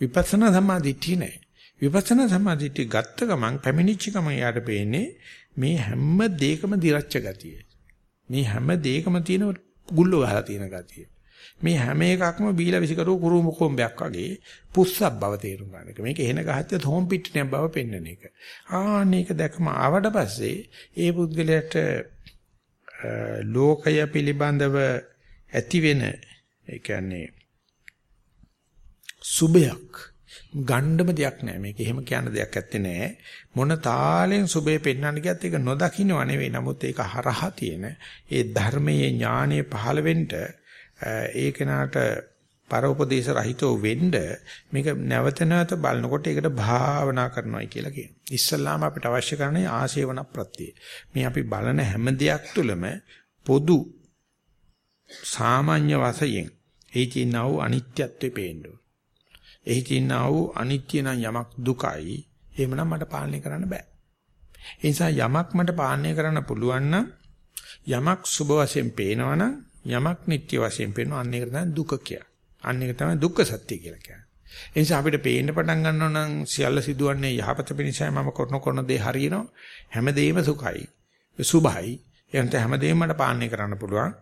S1: විපස්සනා සම්මාදිට්ඨිය නැහැ. විපස්සනා සම්මාදිට්ඨිය ගත්ත ගමන් පැමිණිච්ච ගමන් යාට පේන්නේ මේ හැම දෙයකම දිරච්ච ගතිය. මේ හැම දෙයකම තියෙන ගුල්ල ගහලා තියෙන ගතිය. මේ හැම එකක්ම බීලා විසිකරෝ කුරුම කොම්බයක් වගේ පුස්සක් බව තේරුම් ගන්න එක. මේක එහෙන ගහච්ච තෝම් පිටිනියක් බව පෙන්වන එක. ආන්න ඒක දැකම ආවට පස්සේ ඒ පුද්ගලයාට ලෝකය පිළිබඳව ඇති වෙන ඒ කියන්නේ සුබයක් ගණ්ඩම දෙයක් නැහැ. මේක එහෙම කියන දෙයක් ඇත්තේ නැහැ. මොන තාලෙන් සුබේ පෙන්වන්න ගියත් ඒක නොදකින්නව නෙවෙයි. නමුත් ඒක හරහා තියෙන ඒ ධර්මයේ ඥානය පහළ වෙන්න ඒ කෙනාට පරෝපදේශ රහිතව වෙන්න මේක නැවත නැවත බලනකොට ඒකට භාවනා කරනවායි කියලා කියනවා. ඉස්සල්ලාම අපිට අවශ්‍ය කරන්නේ ආශේවන ප්‍රත්‍යය. මේ අපි බලන හැම දෙයක් තුළම පොදු සාමාන්‍ය වශයෙන් ඒ තියෙනා වූ අනිත්‍යත්වේ පේන්න එහි තියෙනා වූ අනිත්‍ය නම් යමක් දුකයි. එහෙමනම් මට පාලනය කරන්න බෑ. ඒ නිසා යමක් මට පාලනය කරන්න පුළුවන් නම් යමක් සුබ වශයෙන් පේනවනම් යමක් නිට්ටය වශයෙන් පේනවා අන්න ඒක තමයි දුක කියන්නේ. අන්න ඒක තමයි දුක්ඛ සත්‍ය කියලා කියන්නේ. ඒ නිසා අපිට පේන්න පටන් ගන්නවා නම් සියල්ල සිදුවන්නේ යහපත පිණිසයි මම කරන කරන දේ හරියනවා. හැමදේම සුඛයි. සුභයි. එනත හැමදේම මට පාලනය කරන්න පුළුවන්.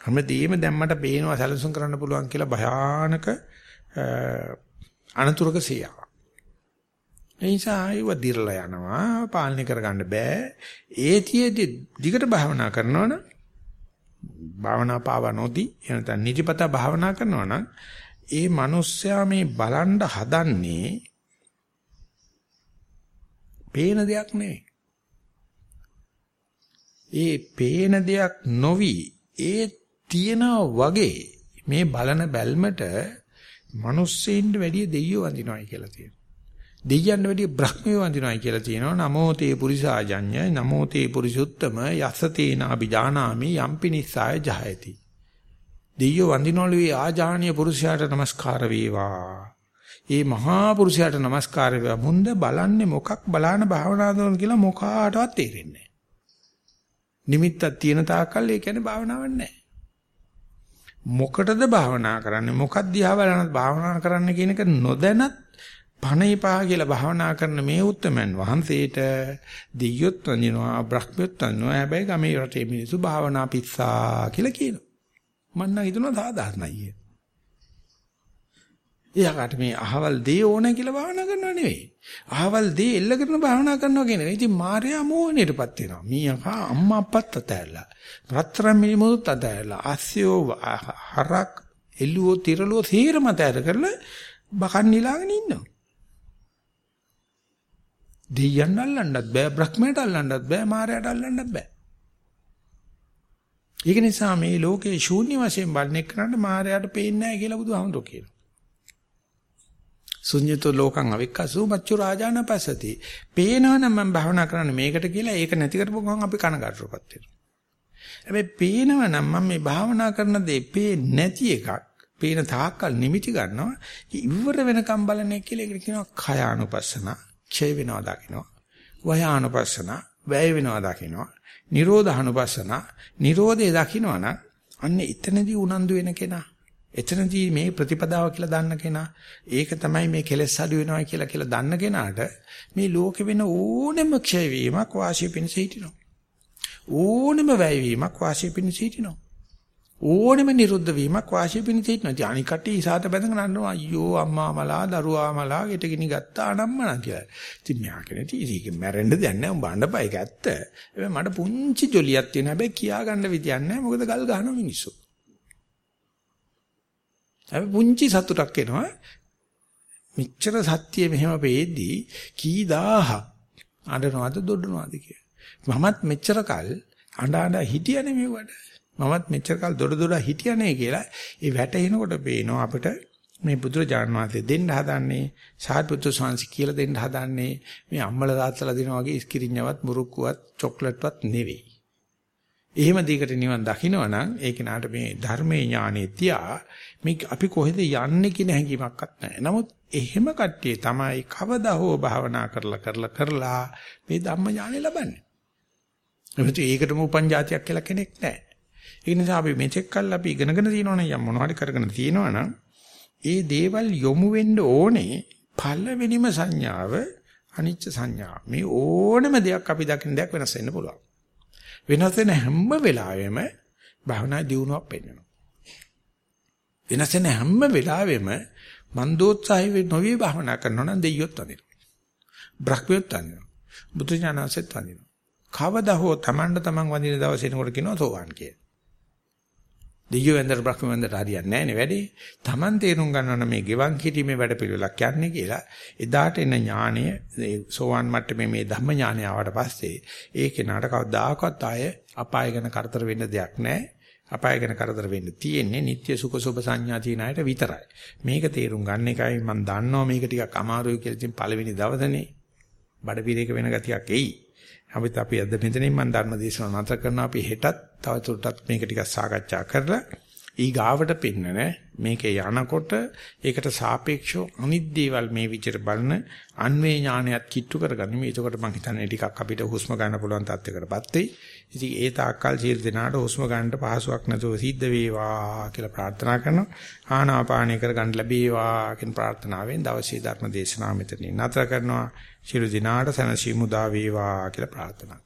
S1: හැමදේම දැන් මට පේනවා සැලසුම් කරන්න පුළුවන් කියලා භයානක අනතුරක සියා. ඒ නිසා ආයව දිරලා යනවා පාලනය කරගන්න බෑ. ඒතියෙදි දිගට භාවනා කරනවනම් භාවනා පාව නොදී එනතන නිදිපත භාවනා කරනවනම් ඒ මිනිස්සයා මේ බලන්න හදන්නේ පේන දෙයක් නෙවෙයි. ඒ පේන දෙයක් නොවි ඒ තියනා වගේ මේ බලන බැල්මට මිනිස්සෙින්ට වැඩිය දෙයියෝ වඳිනවායි කියලා තියෙනවා. දෙයියන්ට වැඩිය බ්‍රහ්මයෝ වඳිනවායි කියලා තියෙනවා. නමෝ තේ පුරිසාජඤ්ඤ නමෝ තේ පුරිසුත්තම යසතේන අ비ජානාමි යම්පි නිස්සාය ජහයති. දෙයියෝ වඳිනවලු ඒ ආජානීය පුරුෂයාට নমස්කාර වේවා. ඒ මහා පුරුෂයාට নমස්කාර වේවා. මුන්ද බලන්නේ මොකක් බලාන භාවනාවද කියලා මොකාටවත් තේරෙන්නේ නැහැ. නිමිත්තක් තියෙන තාක්කල් ඒ කියන්නේ භාවනාවක් නැහැ. මොකටද භාවනා කරන්නේ? මොකක් දිහා බලනත් භාවනා කරන්න කියන එක නොදැනත් පණේපා කියලා භාවනා කරන මේ උත්තමයන් වහන්සේට දිය්‍යොත් වඳිනවා බ්‍රහ්මියොත් වඳිනවා. හැබැයි ගමේ රටේ මිනිස්සු භාවනා පිස්සා කියලා කියනවා. මම නම් හිතනවා සාධාරණයි එයාකට මේ අහවල් දේ ඕන කියලා භාවනා කරනව නෙවෙයි. අහවල් දේ එල්ල කරන භාවනා කරනවා කියන එක. ඉතින් මාර්යා මෝහණයටපත් වෙනවා. මීයකා අම්මා අප්පත් අතහැරලා. රත්තරන් මිනිමුත් අතහැරලා. අස්සියෝ හරක් එළුවෝ තිරළුවෝ සීරම අතහැර කරලා බකන් නිලාගෙන ඉන්නවා. දෙයයන් අල්ලන්නත් බෑ, බ්‍රහ්මයට අල්ලන්නත් බෑ, මාර්යාට අල්ලන්නත් බෑ. ඒක නිසා මේ ලෝකේ ශූන්‍ය වශයෙන් බලන්නේ කරන්න මාර්යාට පේන්නේ නැහැ කියලා බුදුහාමුදුරුවෝ කියනවා. ශුන්‍යතෝ ලෝකං අවික්කසු මච්චු රාජාන පසති. පේනවනම් මම භාවනා කරන්නේ මේකට කියලා ඒක නැති කරපු ගමන් අපි කනගාටුවපත් වෙනවා. හැබැයි පේනවනම් මම මේ භාවනා කරන දේ පේන්නේ නැති එකක්. පේන තාක්කල් නිමිති ගන්නවා. ඉවර වෙනකම් බලන්නේ කියලා ඒකට කියනවා khයානුපස්සන. ක්ෂය වෙනවා දකින්නවා. වයානුපස්සන. වැය වෙනවා දකින්නවා. නිරෝධානුපස්සන. නිරෝධය දකින්නවා නම් අන්න එතනදී උනන්දු වෙන කෙනා එතනදී මේ ප්‍රතිපදාව කියලා දන්න කෙනා ඒක තමයි මේ කෙලෙස් අඩු වෙනවා කියලා කියලා දන්න කෙනාට මේ ලෝකෙ වෙන ඕනෙම ක්ෂය වීමක් වාසිය පිණිස හිටිනවා. ඕනෙම වැය වීමක් වාසිය පිණිස හිටිනවා. ඕනෙම නිරුද්ධ වීමක් වාසිය පිණිස හිටිනවා. ඉතින් අනික් කට්ටිය ඉසాత බැඳගෙන අන්නවා අයියෝ අම්මා මලා දරුවා මලා ගෙටගිනි ගත්තා අනම්මනා කියලා. ඉතින් මෙයා කියන්නේ ඉතින් මැරෙන්න දෙයක් නැහැ උඹ අඬපයි ඒක ඇත්ත. හැබැයි මට පුංචි ජොලියක් තියෙන හැබැයි කියා ගන්න විදියක් නැහැ මොකද ගල් ගහනවා මිනිස්සු. අපි පුංචි සතුටක් එනවා. මෙච්චර සත්‍ය මෙහෙම පෙෙද්දී කී දහහක් අඬනවද දොඩනවද කිය. මමත් මෙච්චර කල් අඬ අඬ හිටියනේ මෙවට. මමත් මෙච්චර කල් දොඩ දොඩ හිටියනේ කියලා ඒ වැටෙනකොට පේනවා අපිට මේ බුදුරජාණන් වහන්සේ දෙන්න හදන්නේ සාහිත්‍ය සංසි කියලා දෙන්න හදන්නේ මේ අම්මලා තාත්තලා දෙනා වගේ ඉස්කිරිඤ්ඤවත් මුරුක්කුවත් චොක්ලට්වත් නෙවෙයි. එහෙම දෙයකට නිවන් දකින්නවනම් ඒ කෙනාට මේ ධර්මයේ ඥානෙ තියා මේ අපි කොහෙද යන්නේ කියන හැඟීමක්වත් නැහැ. නමුත් එහෙම කට්ටිය තමයි කවදා හෝ භාවනා කරලා කරලා කරලා මේ ධම්ම ඥානෙ ලබන්නේ. එහෙනම් ඒකටම උපන් જાතියක් කියලා කෙනෙක් නැහැ. ඒ නිසා අපි මෙතෙක් කල් අපි ඉගෙනගෙන තියෙනවනේ යම් මොනවද කරගෙන තියෙනවනම් ඒ දේවල් යොමු වෙන්න ඕනේ පළවෙනිම සංඥාව අනිච්ච සංඥා. මේ ඕනම දෙයක් අපි දකින්න දෙයක් වෙනස් වෙන්න පුළුවන්. වෙනස් වෙන හැම වෙලාවෙම භාවනා දියුණුවක් පෙන්වනවා. වෙනස් වෙන හැම වෙලාවෙම මන්දෝත්සාහය නොවි භාවනා කරනවා නම් දෙයියොත් වදිනවා. බ්‍රහ්මියොත් වදිනවා. බුදු ඥානසෙත් වදිනවා. කවදා හෝ Tamanට Taman වදින දවසේ එනකොට කියනවා සෝවාන් කියලා. දෙයියෝ වෙන්දර බ්‍රහ්ම වෙන්දර හරියන්නේ නැහැ නේ වැඩි. Taman තේරුම් ගන්නවා මේ ගෙවන් කිරීමේ වැඩ පිළිවෙලක් යන්නේ කියලා. එදාට එන ඥාණය සෝවාන් මට්ටමේ මේ ධම්ම ඥාණය ආවට පස්සේ ඒ කෙනාට කවදාකවත් ආය අපාය ගැන කරදර වෙන්න දෙයක් නැහැ. අපාය ගැන කරදර වෙන්න තියෙන්නේ නিত্য සුඛ සුභ සංඥා තියන අයට විතරයි. මේක තේරුම් ගන්න එකයි මම දන්නවා මේක ටිකක් අමාරුයි කියලා ඉතින් පළවෙනි දවසනේ බඩ පිරේක වෙන ගතියක් එයි. අපිත් අපි අද මෙතනින් මම ධර්ම දේශනාව නතර කරනවා අපි හෙටත් තවදුරටත් මේක ටිකක් සාකච්ඡා කරලා ඊ ගාවට පින්නන මේකේ යනකොට ඒකට සාපේක්ෂව අනිත් දේවල් මේ විචාර බලන අන්වේ ඥානයත් කිට්ටු කරගන්න මේ එතකොට මම හිතන්නේ ටිකක් අපිට හුස්ම ගන්න පුළුවන් තත්යකටපත් වෙයි. ඉතින් ඒ තාක්කල් සියලු දෙනාට හුස්ම ගන්නට පහසුවක් නැතුව සිද්ධ වේවා කියලා ප්‍රාර්ථනා කරනවා. ආනාපානය කරගන්න ලැබේවා කියන ප්‍රාර්ථනාවෙන් දවසේ ධර්ම දේශනාව මෙතනින් නතර කරනවා. සියලු දෙනාට සනසීමු දා වේවා කියලා ප්‍රාර්ථනා